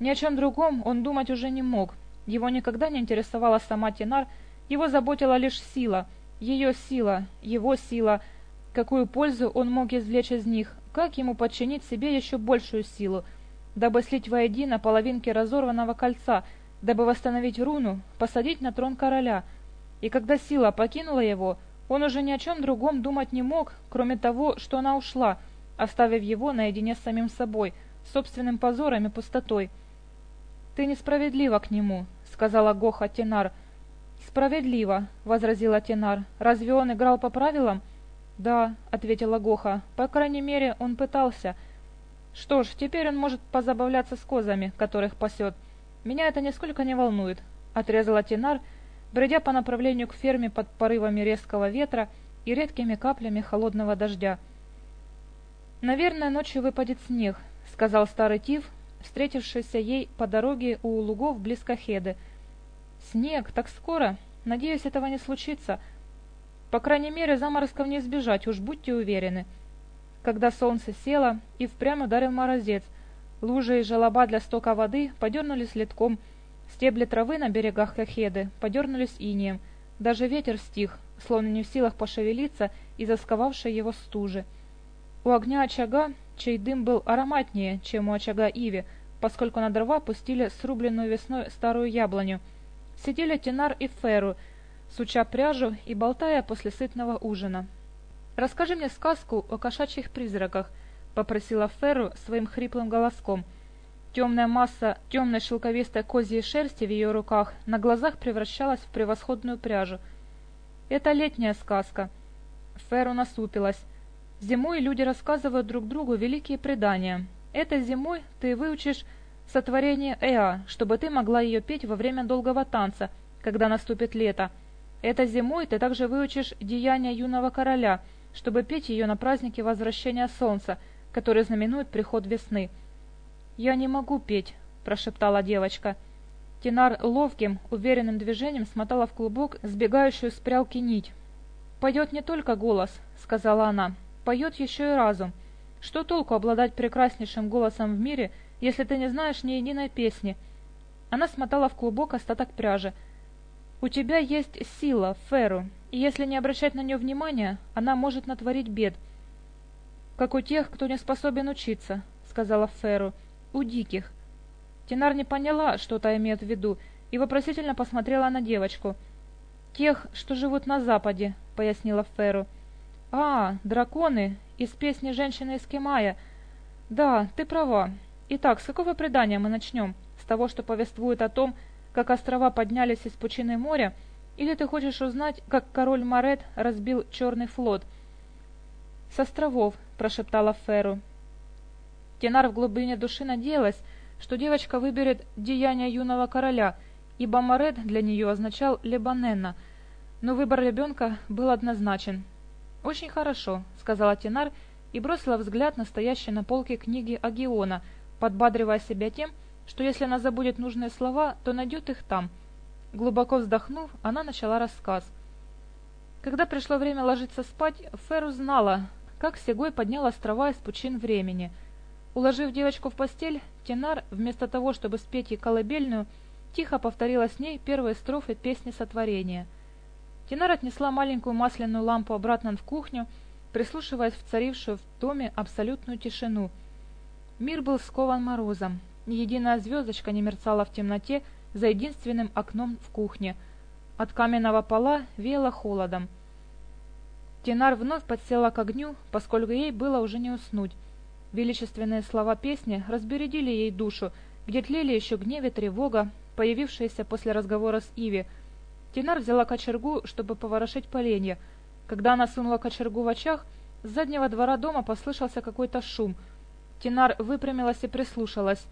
священных мыслей о своем позоре, для него ничего не существовало. Он холил и лелеял их, словно собственного ребенка. Ни о чем другом он думать уже не мог. Его никогда не интересовала сама Тинар, его заботила лишь сила, ее сила, его сила, какую пользу он мог извлечь из них, как ему подчинить себе еще большую силу, дабы слить воедино половинки разорванного кольца, дабы восстановить руну, посадить на трон короля. И когда сила покинула его, он уже ни о чем другом думать не мог, кроме того, что она ушла, оставив его наедине с самим собой, собственным позором и пустотой. «Ты несправедлива к нему», — сказала Гоха Тенар. «Справедливо», — возразила Тенар. «Разве он играл по правилам?» «Да», — ответила Гоха, — «по крайней мере, он пытался». «Что ж, теперь он может позабавляться с козами, которых пасет. Меня это нисколько не волнует», — отрезала Тинар, бредя по направлению к ферме под порывами резкого ветра и редкими каплями холодного дождя. «Наверное, ночью выпадет встретившийся ей по дороге у лугов близ Кахеды. «Снег, так скоро! Надеюсь, этого не случится. По крайней мере, заморозков не избежать, уж будьте уверены». Когда солнце село и впрямь ударил морозец, лужи и желоба для стока воды подернулись литком, стебли травы на берегах Кахеды подернулись инием, даже ветер стих, словно не в силах пошевелиться из-за сковавшей его стужи. У огня очага, чей дым был ароматнее, чем у очага Иви, поскольку на дрова пустили срубленную весной старую яблоню. Сидели Тинар и Феру, суча пряжу и болтая после сытного ужина. «Расскажи мне сказку о кошачьих призраках», — попросила Феру своим хриплым голоском. Темная масса темной шелковистой козьей шерсти в ее руках на глазах превращалась в превосходную пряжу. «Это летняя сказка». Феру насупилась. «Зимой люди рассказывают друг другу великие предания, Этой зимой ты выучишь сотворение Эа, чтобы ты могла ее петь во время долгого танца, когда наступит лето. Этой зимой ты также выучишь деяния юного короля, чтобы петь ее на празднике возвращения солнца, который знаменует приход весны. «Я не могу петь», – прошептала девочка. Тинар ловким, уверенным движением смотала в клубок сбегающую с прялки нить. «Поет не только голос», – сказала она, – «поет еще и разум». Что толку обладать прекраснейшим голосом в мире, если ты не знаешь ни единой песни? Она смотала в клубок остаток пряжи. У тебя есть сила, Феру, и если не обращать на нее внимания, она может натворить бед. Как у тех, кто не способен учиться, сказала Феру. У диких. Тинар не поняла, что та имеет в виду, и вопросительно посмотрела на девочку. «Тех, что живут на западе», — пояснила Феру. «А, драконы, из песни «Женщина из Кемая». Да, ты права. Итак, с какого предания мы начнем? С того, что повествует о том, как острова поднялись из пучины моря, или ты хочешь узнать, как король Марет разбил черный флот? «С островов», — прошептала Феру. Тенар в глубине души надеялась, что девочка выберет деяния юного короля, ибо Марет для нее означал Лебанена, но выбор ребенка был однозначен. «Очень хорошо», сказала Тинар и бросила взгляд на стоящие на полке книги Агиона, подбадривая себя тем, что если она забудет нужные слова, то найдет их там. Глубоко вздохнув, она начала рассказ. Когда пришло время ложиться спать, Феру знала, как Сегой поднял острова из пучин времени. Уложив девочку в постель, Тенар, вместо того, чтобы спеть ей колыбельную, тихо повторила с ней первые строфы песни сотворения. Тенар отнесла маленькую масляную лампу обратно в кухню, прислушиваясь в царившую в доме абсолютную тишину. Мир был скован морозом. Ни единая звездочка не мерцала в темноте за единственным окном в кухне. От каменного пола веяло холодом. Тенар вновь подсела к огню, поскольку ей было уже не уснуть. Величественные слова песни разбередили ей душу, где тлели еще гнев и тревога, появившиеся после разговора с Иви. Тенар взяла кочергу, чтобы поворошить поленья — когда она сунула кочергу в очах, с заднего двора дома послышался какой-то шум. Тинар выпрямилась и прислушалась.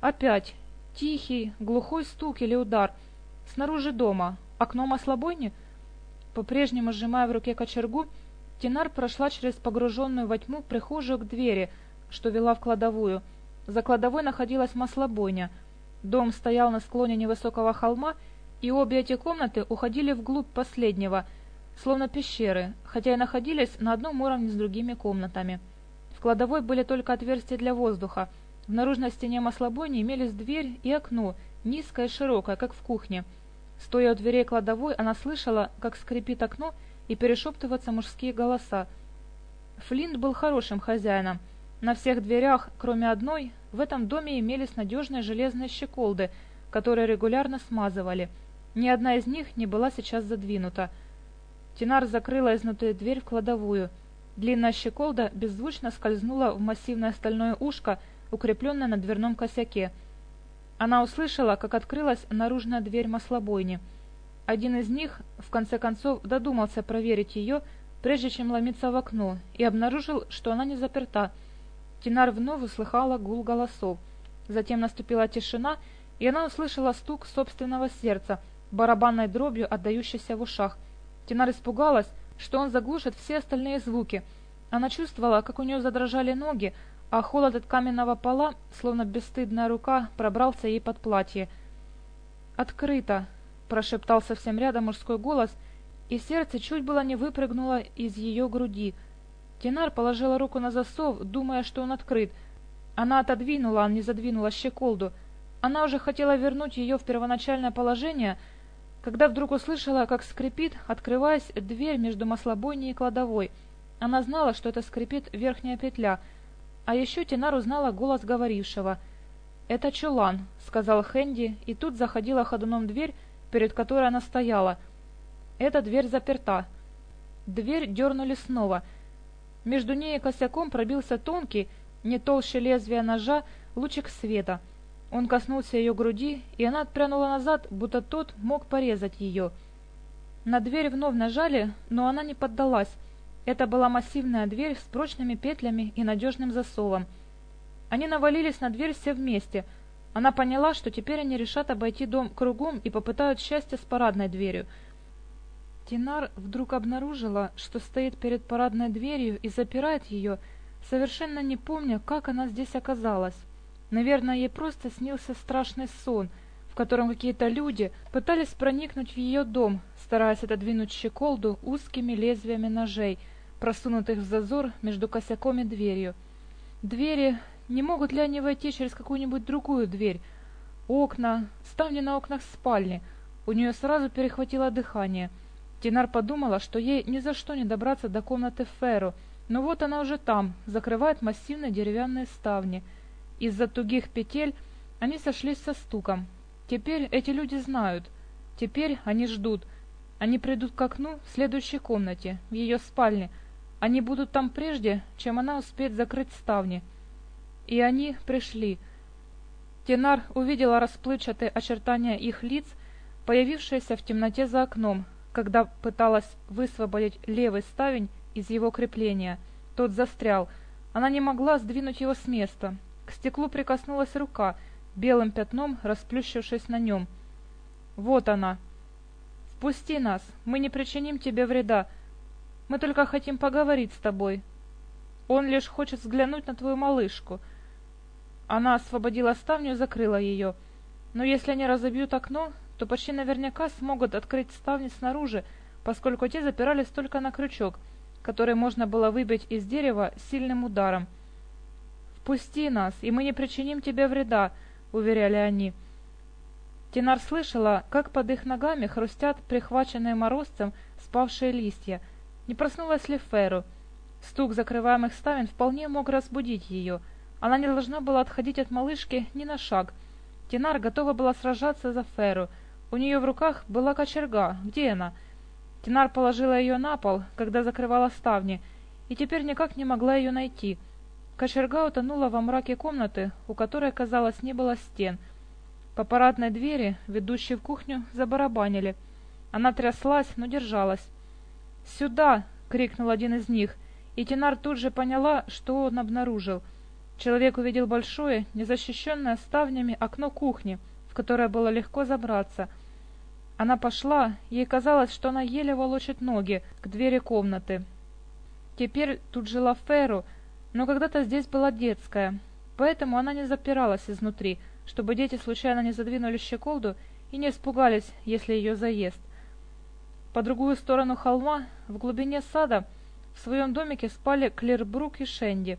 Опять. Тихий, глухой стук или удар. Снаружи дома. Окно маслобойни? По-прежнему сжимая в руке кочергу, Тинар прошла через погруженную во тьму прихожую к двери, что вела в кладовую. За кладовой находилась маслобойня. Дом стоял на склоне невысокого холма, и обе эти комнаты уходили вглубь последнего — словно пещеры, хотя и находились на одном уровне с другими комнатами. В кладовой были только отверстия для воздуха. В наружной стене маслобойни имелись дверь и окно, низкое и широкое, как в кухне. Стоя у дверей кладовой, она слышала, как скрипит окно и перешептываются мужские голоса. Флинт был хорошим хозяином. На всех дверях, кроме одной, в этом доме имелись надежные железные щеколды, которые регулярно смазывали. Ни одна из них не была сейчас задвинута. Тинар закрыла изнутри дверь в кладовую. Длинная щеколда беззвучно скользнула в массивное стальное ушко, укрепленное на дверном косяке. Она услышала, как открылась наружная дверь маслобойни. Один из них, в конце концов, додумался проверить ее, прежде чем ломиться в окно, и обнаружил, что она не заперта. Тинар вновь услыхала гул голосов. Затем наступила тишина, и она услышала стук собственного сердца, барабанной дробью, отдающейся в ушах. Тинар испугалась, что он заглушит все остальные звуки. Она чувствовала, как у нее задрожали ноги, а холод от каменного пола, словно бесстыдная рука, пробрался ей под платье. «Открыто!» — прошептал совсем рядом мужской голос, и сердце чуть было не выпрыгнуло из ее груди — Тинар положила руку на засов, думая, что он открыт. Она отодвинула, а не задвинула щеколду. Она уже хотела вернуть ее в первоначальное положение, Когда вдруг услышала, как скрипит, открываясь, дверь между маслобойней и кладовой. Она знала, что это скрипит верхняя петля. А еще Тинар узнала голос говорившего. «Это чулан», — сказал Хэнди, и тут заходила ходуном дверь, перед которой она стояла. «Эта дверь заперта». Дверь дернули снова. Между ней и косяком пробился тонкий, не толще лезвия ножа, лучик света — Он коснулся ее груди, и она отпрянула назад, будто тот мог порезать ее. На дверь вновь нажали, но она не поддалась. Это была массивная дверь с прочными петлями и надежным засовом. Они навалились на дверь все вместе. Она поняла, что теперь они решат обойти дом кругом и попытают счастье с парадной дверью — Тинар вдруг обнаружила, что стоит перед парадной дверью и запирает ее, совершенно не помня, как она здесь оказалась. Наверное, ей просто снился страшный сон, в котором какие-то люди пытались проникнуть в ее дом, стараясь отодвинуть щеколду узкими лезвиями ножей, просунутых в зазор между косяком и дверью. Двери... Не могут ли они войти через какую-нибудь другую дверь? Окна, ставни на окнах спальни. У нее сразу перехватило дыхание. Тинар подумала, что ей ни за что не добраться до комнаты Ферру, но вот она уже там, закрывает массивные деревянные ставни. из-за тугих петель они сошлись со стуком. Теперь эти люди знают. Теперь они ждут. Они придут к окну в следующей комнате, в ее спальне. Они будут там прежде, чем она успеет закрыть ставни. И они пришли. Тенар увидела расплывчатые очертания их лиц, появившиеся в темноте за окном, когда пыталась высвободить левый ставень из его крепления. Тот застрял. Она не могла сдвинуть его с места. К Стеклу прикоснулась рука. Белым пятном, расплющившись на нем. «Вот она!» «Впусти нас! Мы не причиним тебе вреда! Мы только хотим поговорить с тобой!» «Он лишь хочет взглянуть на твою малышку!» Она освободила ставню и закрыла ее. «Но если они разобьют окно, то почти наверняка смогут открыть ставни снаружи, поскольку те запирались только на крючок, который можно было выбить из дерева сильным ударом. «Пусти нас, и мы не причиним тебе вреда», — уверяли они. Тинар слышала, как под их ногами хрустят прихваченные морозцем спавшие листья. Не проснулась ли Феру? Стук закрываемых ставен вполне мог разбудить ее. Она не должна была отходить от малышки ни на шаг. Тинар готова была сражаться за Феру. У нее в руках была кочерга. Где она? Тинар положила ее на пол, когда закрывала ставни, и теперь никак не могла ее найти — Кочергау утонула во мраке комнаты, у которой, казалось, не было стен. По парадной двери, ведущей в кухню, забарабанили. Она тряслась, но держалась. «Сюда!» — крикнул один из них, и Тинар тут же поняла, что он обнаружил. Человек увидел большое, незащищенное ставнями окно кухни, в которое было легко забраться. Она пошла, ей казалось, что она еле волочит ноги к двери комнаты. Теперь тут жила Феру — но когда-то здесь была детская, поэтому она не запиралась изнутри, чтобы дети случайно не задвинули щеколду и не испугались, если ее заезд. По другую сторону холма, в глубине сада, в своем домике спали Клербрук и Шенди.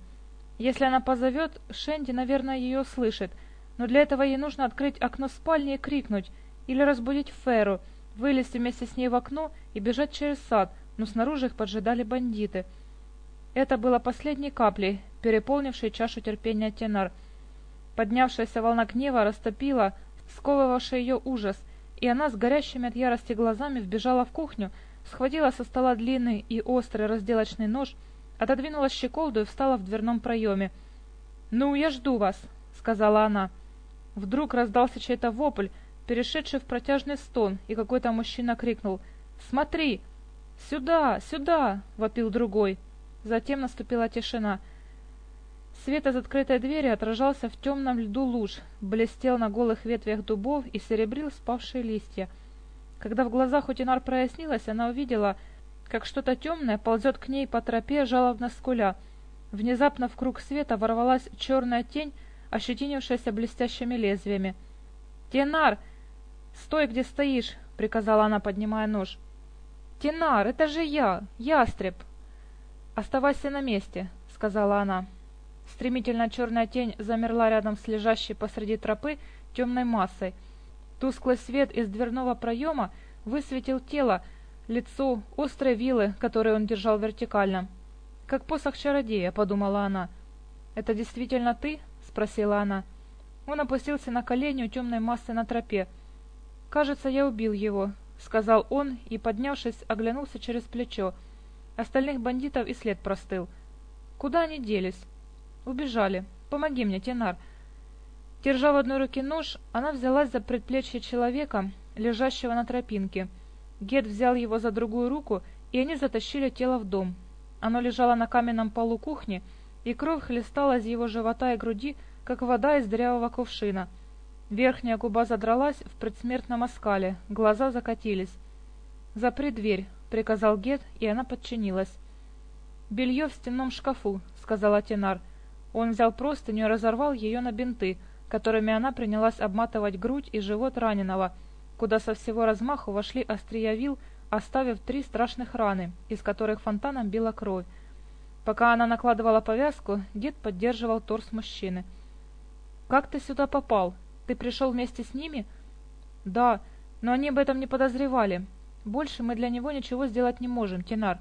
Если она позовет, Шенди, наверное, ее слышит, но для этого ей нужно открыть окно спальни и крикнуть, или разбудить Феру, вылезти вместе с ней в окно и бежать через сад, но снаружи их поджидали бандиты — это было последней каплей, переполнившей чашу терпения Тенар. Поднявшаяся волна гнева растопила, сковывавший ее ужас, и она с горящими от ярости глазами вбежала в кухню, схватила со стола длинный и острый разделочный нож, отодвинула щеколду и встала в дверном проеме. «Ну, я жду вас», — сказала она. Вдруг раздался чей-то вопль, перешедший в протяжный стон, и какой-то мужчина крикнул «Смотри!» «Сюда! Сюда!» — вопил другой. Затем наступила тишина. Свет из открытой двери отражался в темном льду луж, блестел на голых ветвях дубов и серебрил спавшие листья. Когда в глазах у Тинар прояснилось, она увидела, как что-то темное ползет к ней по тропе, жалобно скуля. Внезапно в круг света ворвалась черная тень, ощетинившаяся блестящими лезвиями. Тинар, Стой, где стоишь!» — приказала она, поднимая нож. Тинар, это же я! Ястреб! «Оставайся на месте», — сказала она. Стремительно черная тень замерла рядом с лежащей посреди тропы темной массой. Тусклый свет из дверного проема высветил тело, лицо, острые вилы, которые он держал вертикально. «Как посох чародея», — подумала она. «Это действительно ты?» — спросила она. Он опустился на колени у темной массы на тропе. «Кажется, я убил его», — сказал он и, поднявшись, оглянулся через плечо — остальных бандитов и след простыл. Куда они делись? Убежали. Помоги мне, Тенар. Держа в одной руке нож, она взялась за предплечье человека, лежащего на тропинке. Гет взял его за другую руку, и они затащили тело в дом. Оно лежало на каменном полу кухни, и кровь хлестала из его живота и груди, как вода из дырявого кувшина. Верхняя губа задралась в предсмертном оскале, глаза закатились. «Запри дверь», приказал Гет, и она подчинилась. Белье в стенном шкафу, сказала Тенар. Он взял простыню и разорвал ее на бинты, которыми она принялась обматывать грудь и живот раненого, куда со всего размаху вошли острия вил, оставив три страшных раны, из которых фонтаном била кровь. Пока она накладывала повязку, Гет поддерживал торс мужчины. «Как ты сюда попал? Ты пришел вместе с ними?» «Да, но они об этом не подозревали. Больше мы для него ничего сделать не можем, Тенар».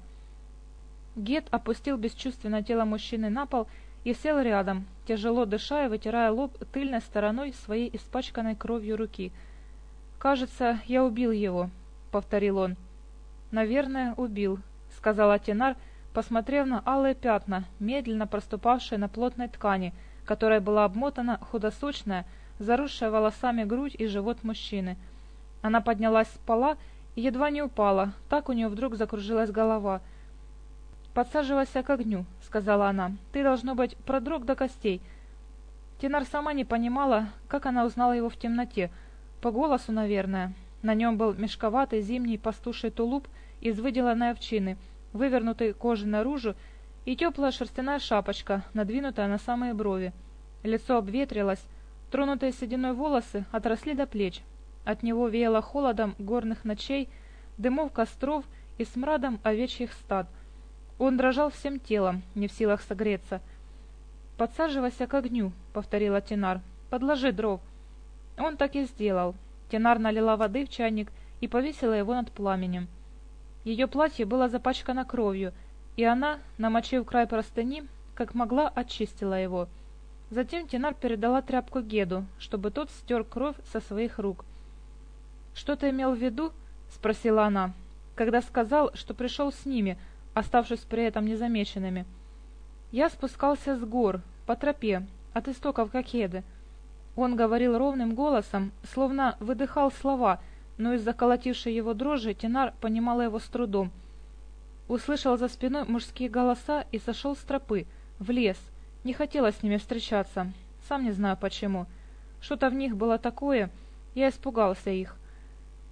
Гет опустил бесчувственно тело мужчины на пол и сел рядом, тяжело дыша и вытирая лоб тыльной стороной своей испачканной кровью руки. «Кажется, я убил его», — повторил он. «Наверное, убил», — сказала Тенар, посмотрев на алые пятна, медленно проступавшие на плотной ткани, которая была обмотана худосочная, заросшая волосами грудь и живот мужчины. Она поднялась с пола и едва не упала, так у нее вдруг закружилась голова — «Подсаживайся к огню», — сказала она. «Ты, должно быть, продрог до костей». Тенар сама не понимала, как она узнала его в темноте. По голосу, наверное. На нем был мешковатый зимний пастуший тулуп из выделанной овчины, вывернутый кожей наружу, и теплая шерстяная шапочка, надвинутая на самые брови. Лицо обветрилось, тронутые сединой волосы отросли до плеч. От него веяло холодом горных ночей, дымов костров и смрадом овечьих стад. Он дрожал всем телом, не в силах согреться. «Подсаживайся к огню», — повторила Тенар. «Подложи дров». Он так и сделал. Тенар налила воды в чайник и повесила его над пламенем. Ее платье было запачкано кровью, и она, намочив край простыни, как могла, очистила его. Затем Тенар передала тряпку Геду, чтобы тот стер кровь со своих рук — что ты имел в виду?» — спросила она, когда сказал, что пришел с ними, оставшись при этом незамеченными. «Я спускался с гор, по тропе, от истоков Кокеды». Он говорил ровным голосом, словно выдыхал слова, но из-за колотившей его дрожи Тинар понимала его с трудом. Услышал за спиной мужские голоса и сошел с тропы, в лес. Не хотелось с ними встречаться, сам не знаю почему. Что-то в них было такое, я испугался их.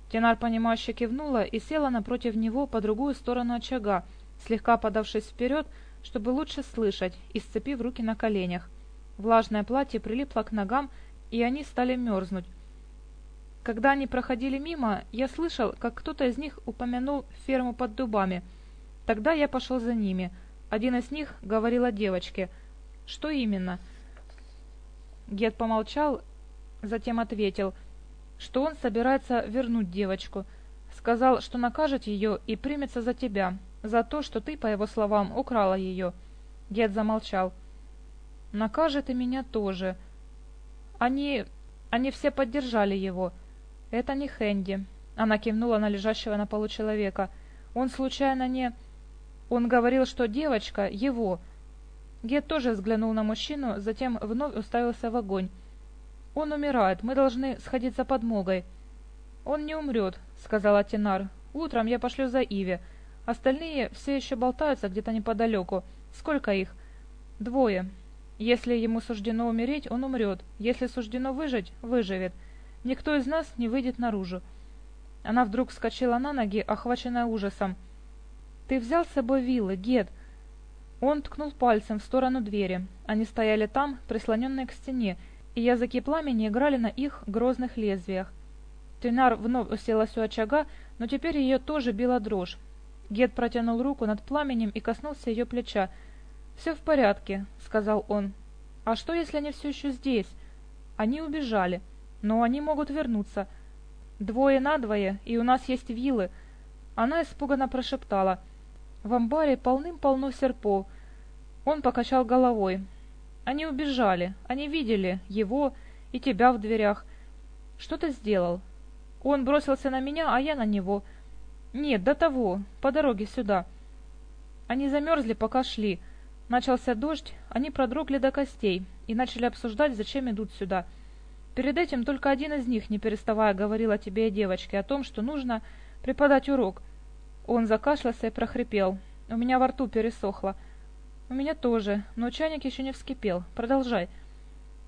Тенар, понимающе кивнула и села напротив него по другую сторону очага, слегка подавшись вперед, чтобы лучше слышать, и исцепив руки на коленях. Влажное платье прилипло к ногам, и они стали мерзнуть. Когда они проходили мимо, я слышал, как кто-то из них упомянул ферму под дубами. Тогда я пошел за ними. Один из них говорил о девочке. «Что именно?» Гет помолчал, затем ответил – что он собирается вернуть девочку. Сказал, что накажет ее и примется за тебя, за то, что ты, по его словам, украла ее. Дед замолчал. Накажет и меня тоже. Они... они все поддержали его. Это не Хэнди. Она кивнула на лежащего на полу человека. Он случайно не... Он говорил, что девочка его. Гет тоже взглянул на мужчину, затем вновь уставился в огонь. Он умирает. Мы должны сходить за подмогой. Он не умрет, сказала Тинар. Утром я пошлю за Иви. Остальные все еще болтаются где-то неподалеку. Сколько их? Двое. Если ему суждено умереть, он умрет. Если суждено выжить, выживет. Никто из нас не выйдет наружу. Она вдруг вскочила на ноги, охваченная ужасом. «Ты взял с собой Вилы, Гет!» Он ткнул пальцем в сторону двери. Они стояли там, прислоненные к стене, и языки пламени играли на их грозных лезвиях. Тринар вновь уселась у очага, но теперь ее тоже била дрожь. Гет протянул руку над пламенем и коснулся ее плеча. «Все в порядке», — сказал он. «А что, если они все еще здесь? Они убежали, но они могут вернуться. Двое на двое, и у нас есть вилы». Она испуганно прошептала. «В амбаре полным-полно серпов». Он покачал головой. Они убежали, они видели его и тебя в дверях. что ты сделал. Он бросился на меня, а я на него. Нет, до того, по дороге сюда. Они замерзли, пока шли. Начался дождь, они продрогли до костей и начали обсуждать, зачем идут сюда. Перед этим только один из них, не переставая, говорил о тебе и девочке, о том, что нужно преподать урок. Он закашлялся и прохрипел. У меня во рту пересохло. — у меня тоже, но чайник еще не вскипел. Продолжай.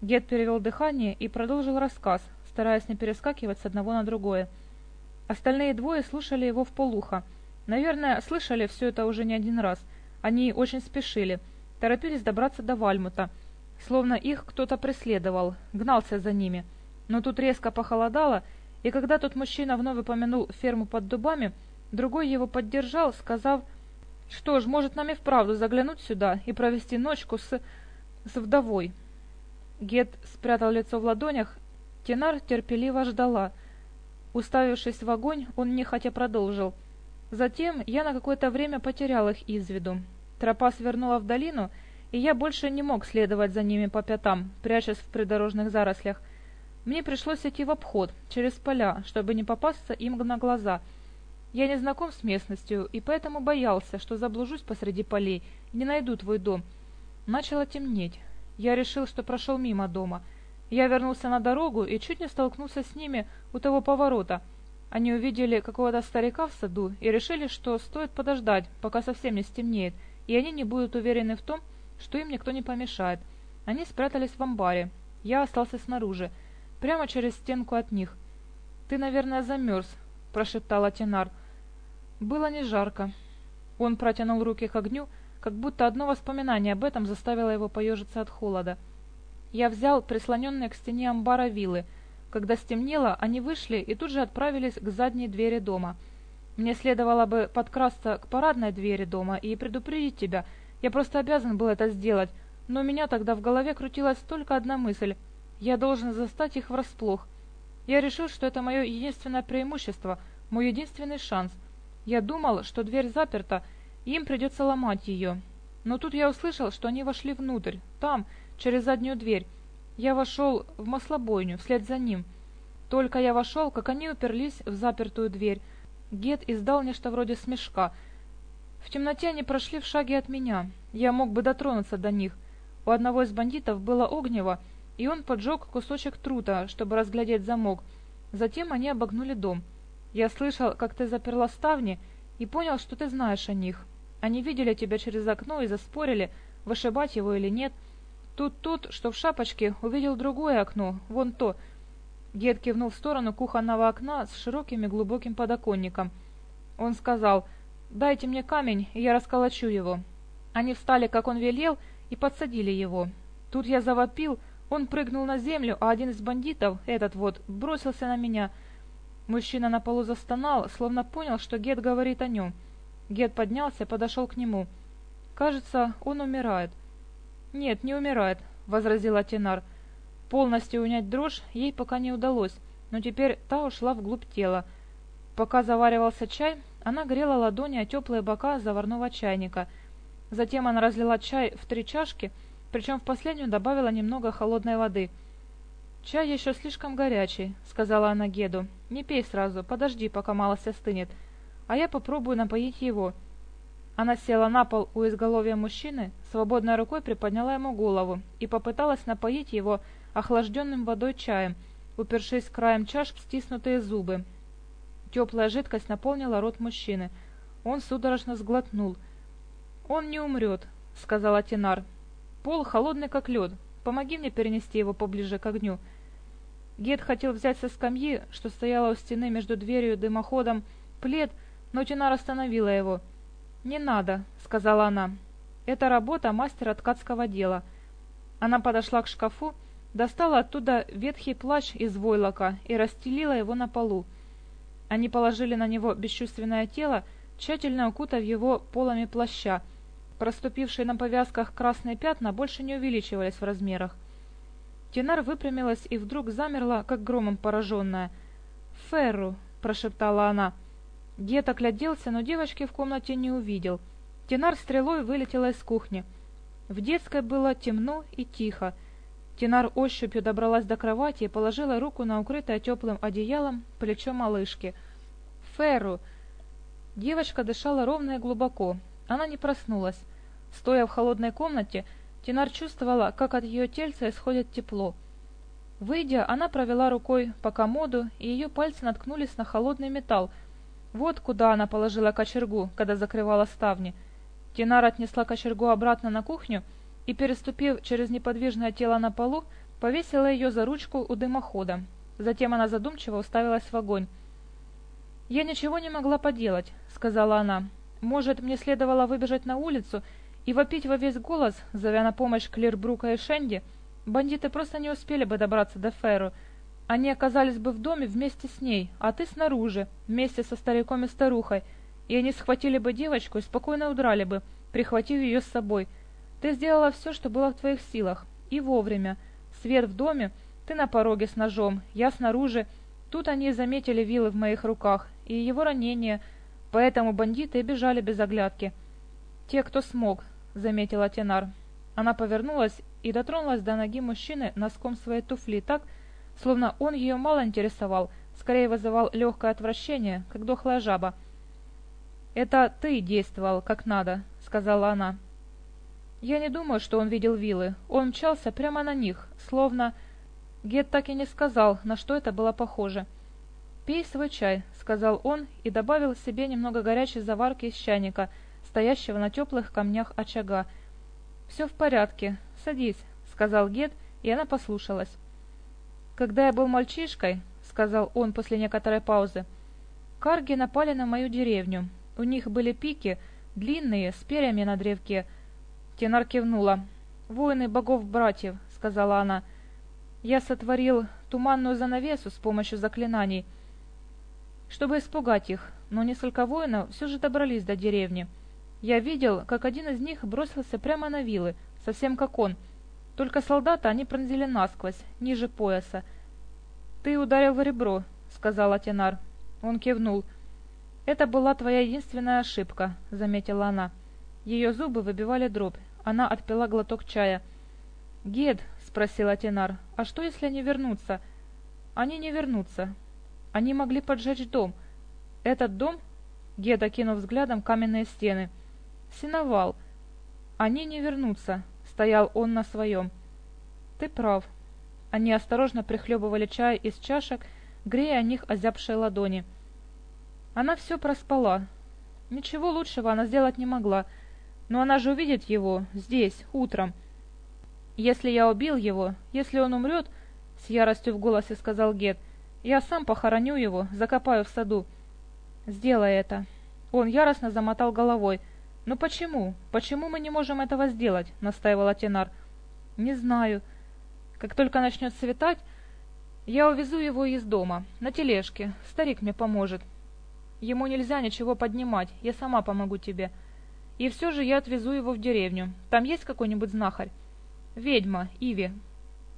Гет перевел дыхание и продолжил рассказ, стараясь не перескакивать с одного на другое. Остальные двое слушали его в полухо. Наверное, слышали все это уже не один раз. Они очень спешили, торопились добраться до Вальмута, словно их кто-то преследовал, гнался за ними. Но тут резко похолодало, и когда тот мужчина вновь упомянул ферму под дубами, другой его поддержал, сказав, что ж, может, нам и вправду заглянуть сюда и провести ночку с... с вдовой?» Гет спрятал лицо в ладонях. Тенар терпеливо ждала. Уставившись в огонь, он нехотя продолжил. Затем я на какое-то время потерял их из виду. Тропа свернула в долину, и я больше не мог следовать за ними по пятам, прячась в придорожных зарослях. Мне пришлось идти в обход, через поля, чтобы не попасться им на глаза — я не знаком с местностью и поэтому боялся, что заблужусь посреди полей, и не найду твой дом. Начало темнеть. Я решил, что прошел мимо дома. Я вернулся на дорогу и чуть не столкнулся с ними у того поворота. Они увидели какого-то старика в саду и решили, что стоит подождать, пока совсем не стемнеет, и они не будут уверены в том, что им никто не помешает. Они спрятались в амбаре. Я остался снаружи, прямо через стенку от них. «Ты, наверное, замерз», Прошептал Тенар. Было не жарко. Он протянул руки к огню, как будто одно воспоминание об этом заставило его поежиться от холода. Я взял прислоненные к стене амбара вилы. Когда стемнело, они вышли и тут же отправились к задней двери дома. Мне следовало бы подкрасться к парадной двери дома и предупредить тебя. Я просто обязан был это сделать, но у меня тогда в голове крутилась только одна мысль. Я должен застать их врасплох — я решил, что это мое единственное преимущество, мой единственный шанс. Я думал, что дверь заперта, и им придется ломать ее. Но тут я услышал, что они вошли внутрь, там, через заднюю дверь. Я вошел в маслобойню, вслед за ним. Только я вошел, как они уперлись в запертую дверь. Гет издал нечто вроде смешка. В темноте они прошли в шаге от меня. Я мог бы дотронуться до них. У одного из бандитов было огнево, и он поджег кусочек трута, чтобы разглядеть замок. Затем они обогнули дом. Я слышал, как ты заперла ставни, и понял, что ты знаешь о них. Они видели тебя через окно и заспорили, вышибать его или нет. Тут тот, что в шапочке, увидел другое окно, вон то. Дед кивнул в сторону кухонного окна с широким и глубоким подоконником. Он сказал, «Дайте мне камень, и я расколочу его». Они встали, как он велел, и подсадили его. Тут я завопил, он прыгнул на землю, а один из бандитов, этот вот, бросился на меня. Мужчина на полу застонал, словно понял, что Гет говорит о нем. Гет поднялся, подошел к нему. «Кажется, он умирает». «Нет, не умирает», — возразила Тенар. Полностью унять дрожь ей пока не удалось, но теперь та ушла вглубь тела. Пока заваривался чай, она грела ладони о теплые бока заварного чайника. Затем она разлила чай в три чашки, причем в последнюю добавила немного холодной воды. «Чай еще слишком горячий», — сказала она Геду. «Не пей сразу, подожди, пока малость остынет, а я попробую напоить его». Она села на пол у изголовья мужчины, свободной рукой приподняла ему голову и попыталась напоить его охлажденным водой чаем, упершись краем чаш в стиснутые зубы. Теплая жидкость наполнила рот мужчины. Он судорожно сглотнул. «Он не умрет», — сказала Тенар. Пол холодный, как лед. Помоги мне перенести его поближе к огню». Гет хотел взять со скамьи, что стояла у стены между дверью и дымоходом, плед, но Тинар остановила его. «Не надо», — сказала она. «Это работа мастера ткацкого дела». Она подошла к шкафу, достала оттуда ветхий плащ из войлока и расстелила его на полу. Они положили на него бесчувственное тело, тщательно укутав его полами плаща — проступившие на повязках красные пятна больше не увеличивались в размерах. Тенар выпрямилась и вдруг замерла, как громом пораженная. «Ферру!» – прошептала она. Деток гляделся, но девочки в комнате не увидел. Тенар стрелой вылетела из кухни. В детской было темно и тихо. Тенар ощупью добралась до кровати и положила руку на укрытое теплым одеялом плечо малышки. «Ферру!» Девочка дышала ровно и глубоко, Она не проснулась. Стоя в холодной комнате, Тенар чувствовала, как от ее тельца исходит тепло. Выйдя, она провела рукой по комоду, и ее пальцы наткнулись на холодный металл, вот куда она положила кочергу, когда закрывала ставни. Тинар отнесла кочергу обратно на кухню и, переступив через неподвижное тело на полу, повесила ее за ручку у дымохода. Затем она задумчиво уставилась в огонь. «Я ничего не могла поделать», — сказала она. Может, мне следовало выбежать на улицу и вопить во весь голос, зовя на помощь Клирбрука и Шенди, бандиты просто не успели бы добраться до Феру. Они оказались бы в доме вместе с ней, а ты снаружи, вместе со стариком и старухой, и они схватили бы девочку и спокойно удрали бы, прихватив ее с собой. Ты сделала все, что было в твоих силах, и вовремя. Свет в доме, ты на пороге с ножом, я снаружи. Тут они заметили вилы в моих руках, и его ранение — поэтому бандиты бежали без оглядки. Те, кто смог, заметила Тенар. Она повернулась и дотронулась до ноги мужчины носком своей туфли так, словно он ее мало интересовал, скорее вызывал легкое отвращение, как дохлая жаба. «Это ты действовал, как надо», — сказала она. Я не думаю, что он видел вилы. Он мчался прямо на них, словно... Гет так и не сказал, на что это было похоже. «Пей свой чай», — сказал он и добавил себе немного горячей заварки из чайника, стоящего на теплых камнях очага. «Все в порядке. Садись», — сказал Гет, и она послушалась. «Когда я был мальчишкой», — сказал он после некоторой паузы, — «карги напали на мою деревню. У них были пики, длинные, с перьями на древке». Тенар кивнула. «Воины богов-братьев», — сказала она. «Я сотворил туманную занавесу с помощью заклинаний» чтобы испугать их, но несколько воинов все же добрались до деревни. Я видел, как один из них бросился прямо на вилы, совсем как он. Только солдата они пронзили насквозь, ниже пояса. «Ты ударил в ребро», — сказал Атинар. Он кивнул. «Это была твоя единственная ошибка», — заметила она. Ее зубы выбивали дробь. Она отпила глоток чая. «Гед», — спросил Атинар, — «а что, если они вернутся?» «Они не вернутся», они могли поджечь дом. Этот дом, Геда кинул взглядом каменные стены, синовал. Они не вернутся, стоял он на своем. Ты прав. Они осторожно прихлебывали чай из чашек, грея о них озябшие ладони. Она все проспала. Ничего лучшего она сделать не могла. Но она же увидит его здесь, утром. «Если я убил его, если он умрет», — с яростью в голосе сказал Гет, я сам похороню его, закопаю в саду. Сделай это. Он яростно замотал головой. «Но почему? Почему мы не можем этого сделать?» — настаивал Атенар. «Не знаю. Как только начнет светать, я увезу его из дома, на тележке. Старик мне поможет. Ему нельзя ничего поднимать, я сама помогу тебе. И все же я отвезу его в деревню. Там есть какой-нибудь знахарь?» «Ведьма, Иви».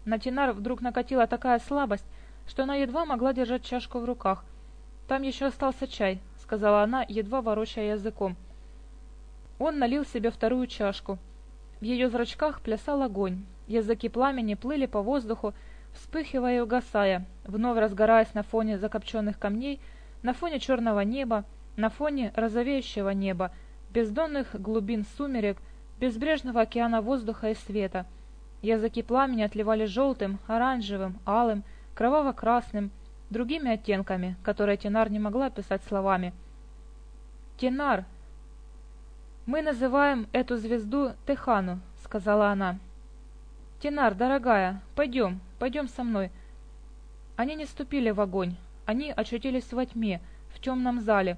На Тенар вдруг накатила такая слабость, что она едва могла держать чашку в руках. Там еще остался чай, сказала она, едва ворочая языком. Он налил себе вторую чашку. В ее зрачках плясал огонь. Языки пламени плыли по воздуху, вспыхивая и угасая, вновь разгораясь на фоне закопченных камней, на фоне черного неба, на фоне розовеющего неба, бездонных глубин сумерек, безбрежного океана воздуха и света. Языки пламени отливали желтым, оранжевым, кроваво красным другими оттенками, которые Тинар не могла писать словами. «Тинар!» «Мы называем эту звезду Техану», — сказала она. «Тинар, дорогая, пойдем, пойдем со мной». Они не ступили в огонь. Они очутились во тьме, в темном зале,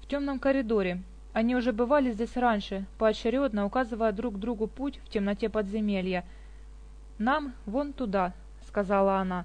в темном коридоре. Они уже бывали здесь раньше, поочередно указывая друг другу путь в темноте подземелья. «Нам вон туда», — сказала она.